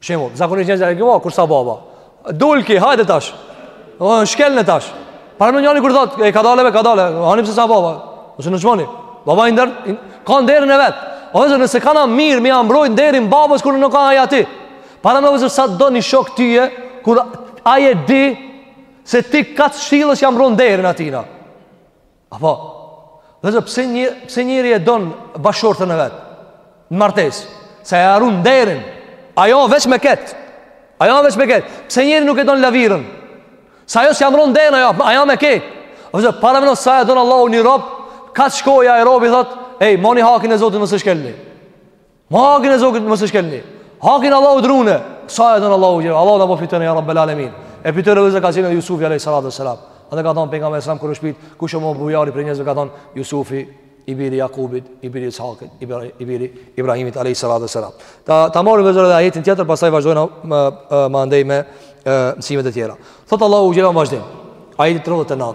Shembull, zakonisht njerëzit janë gëva kur s'a baba. Dul ky, hajde tash. Do të shkel në tash. Paramendo njëri kur thot, e kadale, kadale. Ani pse s'a baba. Mos e nënçmoni. Baba i ndër ka nderin e vet. O vllezër, nëse kanë mirë, me ia mbrojtë nderin babës kur nuk ka ai aty. Paramendo vllezër sa do një shok tyje kur ai e di se ti ka çilës ia mbron nderin atina. Apo, vllezër pse, një, pse njeri e don bashkëshortën e vet, në martesë, se ia run nderin, ajo veç me ketë, ajo veç me ketë, pse njeri nuk e don lavirën, se ajo s'ia run nderin, ajo, ajo me ketë, o vllezër paramendo sa e don Allahu një rob, ka të shkoj ai rob e thotë, ej, moni hakin e Zotit mos e shkelni, Ma hakin e Zotit mos e shkelni Hakin Allahun drune Sa e don Allahu xhele Allahu na po fitën e ja rabbel alemin E fitën e vllezër ka qenë Jusufi a.s. Edhe ka thonë pejgamberi selam kur osht pyt Kush është ma bujari prej njerëzve ka thonë Jusufi i biri Jakubit, i biri Ishakit, i biri, i biri Ibrahimit alayhi salatu wasalam. Ta ta marrim vllezër edhe ajetin tjetër, pastaj vazhdojmë ma ma andej me mësimet e tjera. Thot Allahu xhele në vazhdim. Ajeti 39.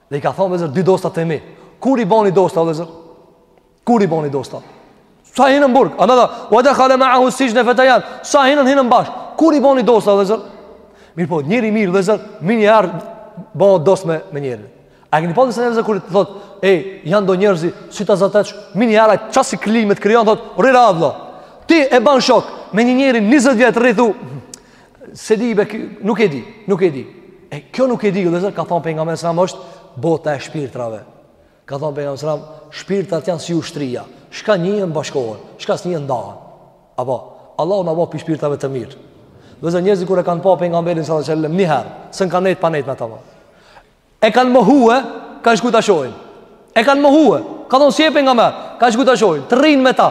Dhe i ka thonë vllezër dy dosta të mi. Kur i boni dosta vllezër? Kur i boni dosta? Sa hinë në burg? A da da, ue dehale meahu sixhne fetejan. Sa hinën, hinën bashkë? Kur i boni dosta vllezër? Mirëpo, njeri i mirë vllezër, menjëherë boni dost me, me njeri. A keni pa disa njerëz kur i thot, e, janë do njerëz, si ta zatesh, menjëherë, qasi klime t'krijon, thot, rri, a vlla, ti e ban shok, me një njeri 20 vjet rri, thu, S'e di be nuk e di, nuk e di. E kjo nuk e di, vllezër ka thon pejgamberi selam është bota e shpirtrave. Ka thon pejgamberi selam shpirtrat janë si ushtria, çka njihen bashkohen, çka s'njihen ndahen. Apo Allahu na bo prej shpirtrave të mirë. Vllezër njerëzit kur e kanë pa pejgamberin sa selam një herë, s'kan nejt pa nejt me ta. E kanë mohue, kanë shku ta shohin. E kanë mohue, kanë thonë s'je pejgamber, kanë shku ta shohin, të rrinë me ta.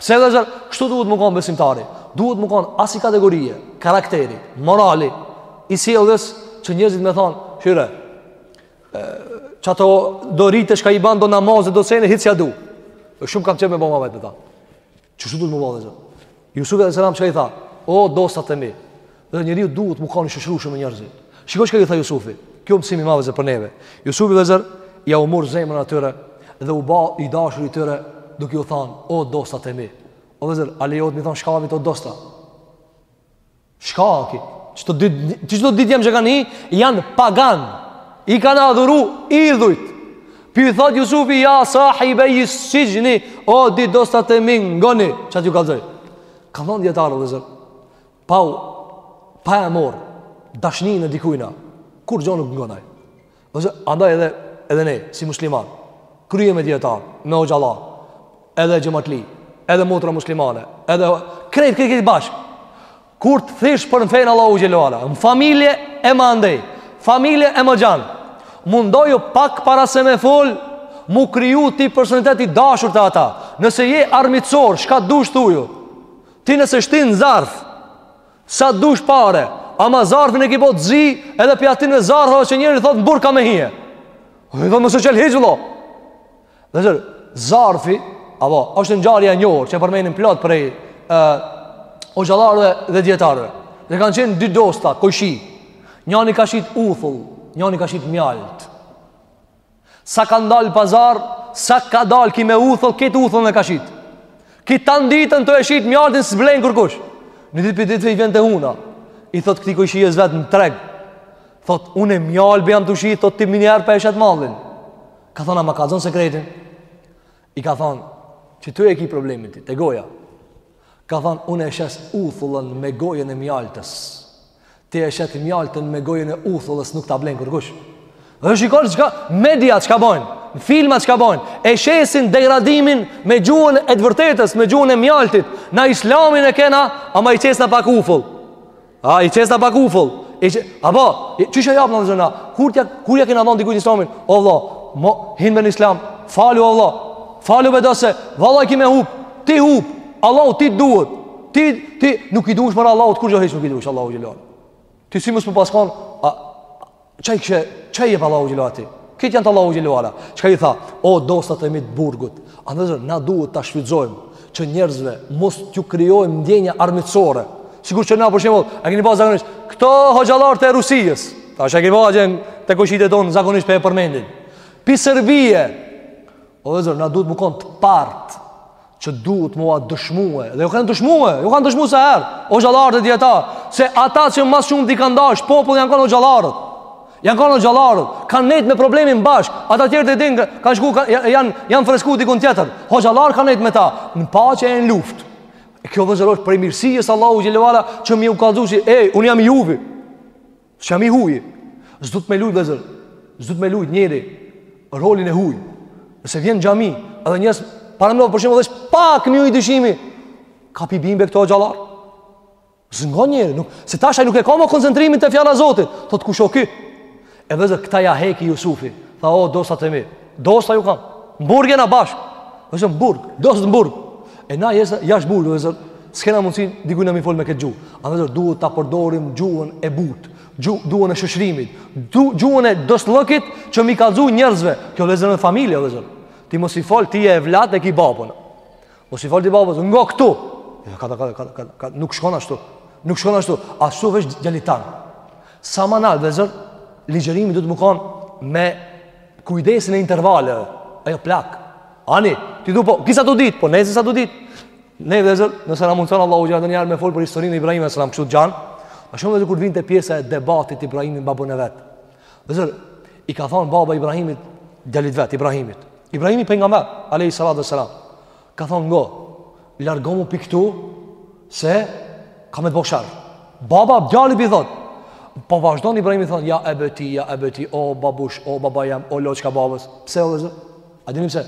Pse vllezër, kështu duhet me konë besimtari. Duhet me konë asi kategorie, karakteri, morali, i sjellës që njerëzit me thonë, hyre, qato do rite shka i ban, do namaze, do sene, hiç s'ja du. Shumë kam qef me bo muhabet me ta. Qështu duhet m'u ba vllezër. Jusufi a.s. çka i tha, o dosta të mi, vllezër njeriu duhet me kanë i shoqrushëm me njerëzit. Shiko çka i tha Jusufi, kjo mësim i madh vllezër për neve. Jusufi vllezër, jau mur zemrën atyre dhe u ba i dashur i tyre duke ju thanë, o dosta të mi. O vllezër, a lejohet m'i thanë shkavit o dosta. Shka ki? Qëto dy, qëto dy djem që kanë hi, janë pagan. I kanë adhuru idhujt. P'i thot Jusufi, ja sahibeji sixhni, o di dosta të mi, ngoni, çka t'ju kallzoj. Kanë thonë dijetarët vllezër, pa u, pa e marrë dashninë e dikujna, kurgjo nuk ngon ai. Ose andaj edhe edhe ne si musliman, krye me dijetarë me hoxhallarë, edhe xhamatli, edhe motra muslimane, edhe krejt krejt krejt bashkë. Kur të thirrsh për n'fenë e Allahut xhelala, në familje e ma andej, familje e ma gjan. Mundoju pak para se me fol, mu kriju ti personalitet i dashur te ata. Nëse je armiqsor, çka dush thuju? Ti nëse shtin n'zarf, Sa dush pare, ama zarfin e ki bo të zi, edhe prej atyne zarfave që njeri thot në burg ka me hi. Dhe i thot mos e çel hiç, vlla. Vllezër, zarfi, apo, është ngjarja e njohur, që përmenin plot prej e, hoxhallarëve dhe dijetarëve. Dhe kanë qenë dy dosta, kojshi. Njani ka shit uthull, njani ka shit mjaltë. Sa ka dalë pazar, sa ka dalë ki me uthull, këtë uthull e ka shitë. Ki tanë ditën tu e shitë mjaltin s'e blen kërkush. Në ditë për ditë i vjen te huna. I thot këti kojshisë vetë në treg. Thot, unë e mjaltin jam tu shitë, thot ti minjëherë po e shet mallin. Ka thonë, a ma kallzon sekretin. I ka thonë, qitu e ki problemin ti, te goja. Ka thonë, unë e shes uthullën me gojën e mjaltës. Ti e shet mjaltën me gojën e uthullës nuk ta blen kërkush. Dhe shikon çka mediat çka bajnë, filmat çka bajnë, e shesin degradimin me gjuhën e të vërtetës, me gjuhën e mjaltit. Na islamin e kena, ama i qesna pak uthull. A i qesna pak uthull. I qe... Apo, qysh e japna vëllezër. Kur ti kur ja kena dhënë dikujt islamin? O vëlla, mo hin be n'islam. Falu o vëlla. Falu be, se vallahi ki me hup. Ti hup. Allahu ti duhet. Ti ti nuk i duhesh bre Allahut, kurgjo hiç nuk i duhesh Allahut xhelle ve ala. Ti si mos me pas kon, a ke çka i jep Allahut xhelle ve ala ti. Krejt janë të Allahut xhelle ve ala. Çka i tha? O dostat e mi të burgut, andaj na duhet ta shfrytëzojmë që njerëzve mos t'ju krijojmë ndjenja armiqësore. Sikur që na për shembull, a keni pa zakonisht këto hoxhallarët e Rusisë? Tash a keni pa, gjen te kojshitë tonë zakonisht po e përmendin. Pi Serbie. O vëllezër, na duhet me konë të partë që duhet me ua dëshmue. Dhe ju kanë dëshmue, ju kanë dëshmue sa herë hoxhallarët e dijetarët, se ata që ma s'shumti kanë dasht popullin janë konë hoxhallarët. Janë konë hoxhallarët, kanë nejtë me problemin bashkë. Ata tjerë ti e din, kanë shku, kanë, janë, janë fresku dikun tjetër. Hoxhallarët kanë nejtë me ta, në paqe e në luftë. E kjo vëllezër është prej mirësisë Allahut xhelle ve ala që me ju kallëzu që, ej, unë jam i juvi. S'jam i huaj. S'duhet me lujt vëllezër. S'duhet me lujt njeri rolin e huaj. Nëse vjen në xhami, edhe njerëz paramendo për shembull është pak një i dyshimi. Ka pi bin be këto hoxhallar. S'ngon njeri, nuk, se tash ai nuk e ka më koncentrimin te fjala e Zotit. Thot kush o ky? E vëllezër këta ja heki Jusufi. Tha o dostat e mi. Dosta ju kam. M'burg jena bashk. Vëllezër në burg. Dosta në burg. E na jena jasht burgut, vëllezër, s'kena mundsi dikujna m'i fol me këtë gjuhë. A vëllezër duhet ta përdorim gjuhën e butë, gjuhën e shoqërimit, gjuhën e dostllëkit që m'i kallzu njerëzve. Kjo vëllezër në familje, vëllezër. Ti mos i fol ti je evlat, e ki babën. Mos i fol ti babës, nga këtu. Ja, ka, ka, ka, ka, ka, nuk shkon ashtu. Nuk shkon ashtu. Ashtu veç djalitan. Sa më na vëllezër, ligjërimi duhet me kanë me Kujdes e n'intervale. A jo plak. Ani, ti du po, ki s'a tu ditë, po nejse s'a tu ditë. Ne vëllezër, nëse na mundëson Allahu xhelle ve ala najherë me folë për historinë e Ibrahimit alejhi selam, kështu të gjanë, ma shumë vëllezër kur vinte pjesa e debatit Ibrahimi me babën e vetë. Vëllezër, i ka thonë baba Ibrahimit, djalit vetë, Ibrahimit. Ibrahimit pejgamber, a.s. Ka thon ngo, largomu pi këtu, se ka me të bo sherr. Baba, djalit i thot, po vazhdon Ibrahimi thon, ja ebeti, ja ebeti, o babush, o baba jem, o loçka babës. Pse o vllezër? A dini pse?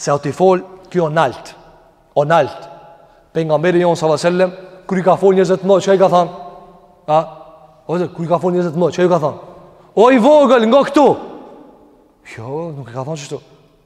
Se o tu i folë, kjo o naltë, o naltë. Pejgamberi jonë s.a.s. Kur i ka folë njerëzit mo, çka i ka thonë? A? O vllezër, kur i ka folë njerëzit mo, çka i ka thonë? O i vogël, ngo këtu! Jo, nuk i ka thonë qeshtu.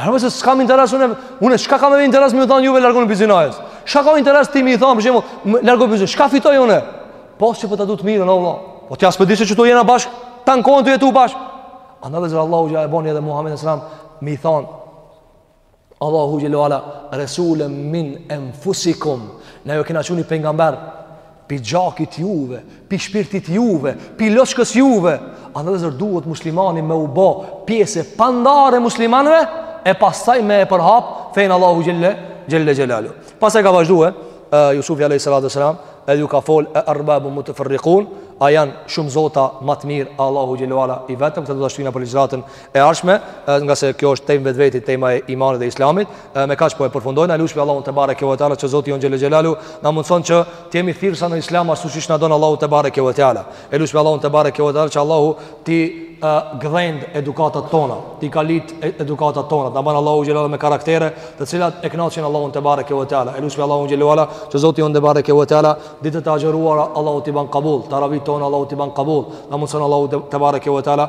Harroj se s'kam interes unë, unë çka kam interes me ju thon juve largoni pi zinasë. Çka kam interes ty me thon për shembull, largo pi zinasë. Çka fitoj unë? Po se po ta du të mirën o vëlla. Po ti as po di se që jena bash, tan kohën tu jetu bashk. Andaj vllezër Allahu ja e boni edhe Muhamedit selam me thon. Allahu xhelle ve ala rasulun min enfusikum. Ne ju kena çu ni pejgamber pi gjakit juve, pi shpirtit juve, pi loçkës juve. Andaj vllezër duhet muslimani me u bo pjesë e pandarë e muslimanve, e pastaj me e përhap fenë e Allahut xhelle, xhelle xhelaluhu. Pastaj ka vazhdu e, Jusufi a.s. edhe ju ka fol e arbabu muteferrikun, a janë shumë zota ma të mirë, a Allahu xhelle ve ala i vetëm, këtë do ta shtyjna për e ardhshme, ngase kjo është temë në vetveti, tema e imanit dhe islamit. Me kaq po e përfundojmë, e lusmi Allahun te bareke ve teala që Zoti jon xhele xhelalu na mundson që të jemi thirrsa në islam ashtu siç na don Allahu te bareke ve teala. E lutshmi Allahun te bareke ve teala që Allahu t'i gdhend edukatat tona, t'i kalit edukatat tona, na ban Allahu xhelalu me karaktere, të cilat e kënaqin Allahun te bareke ve teala. E lusmi Allahun xhele ve ala që Zoti jon te bareke ve teala ditët e agjëruara Allahu t'i ban kabul, teravitë tona Allahu t'i ban kabul. Na mundson Allahu te bareke ve teala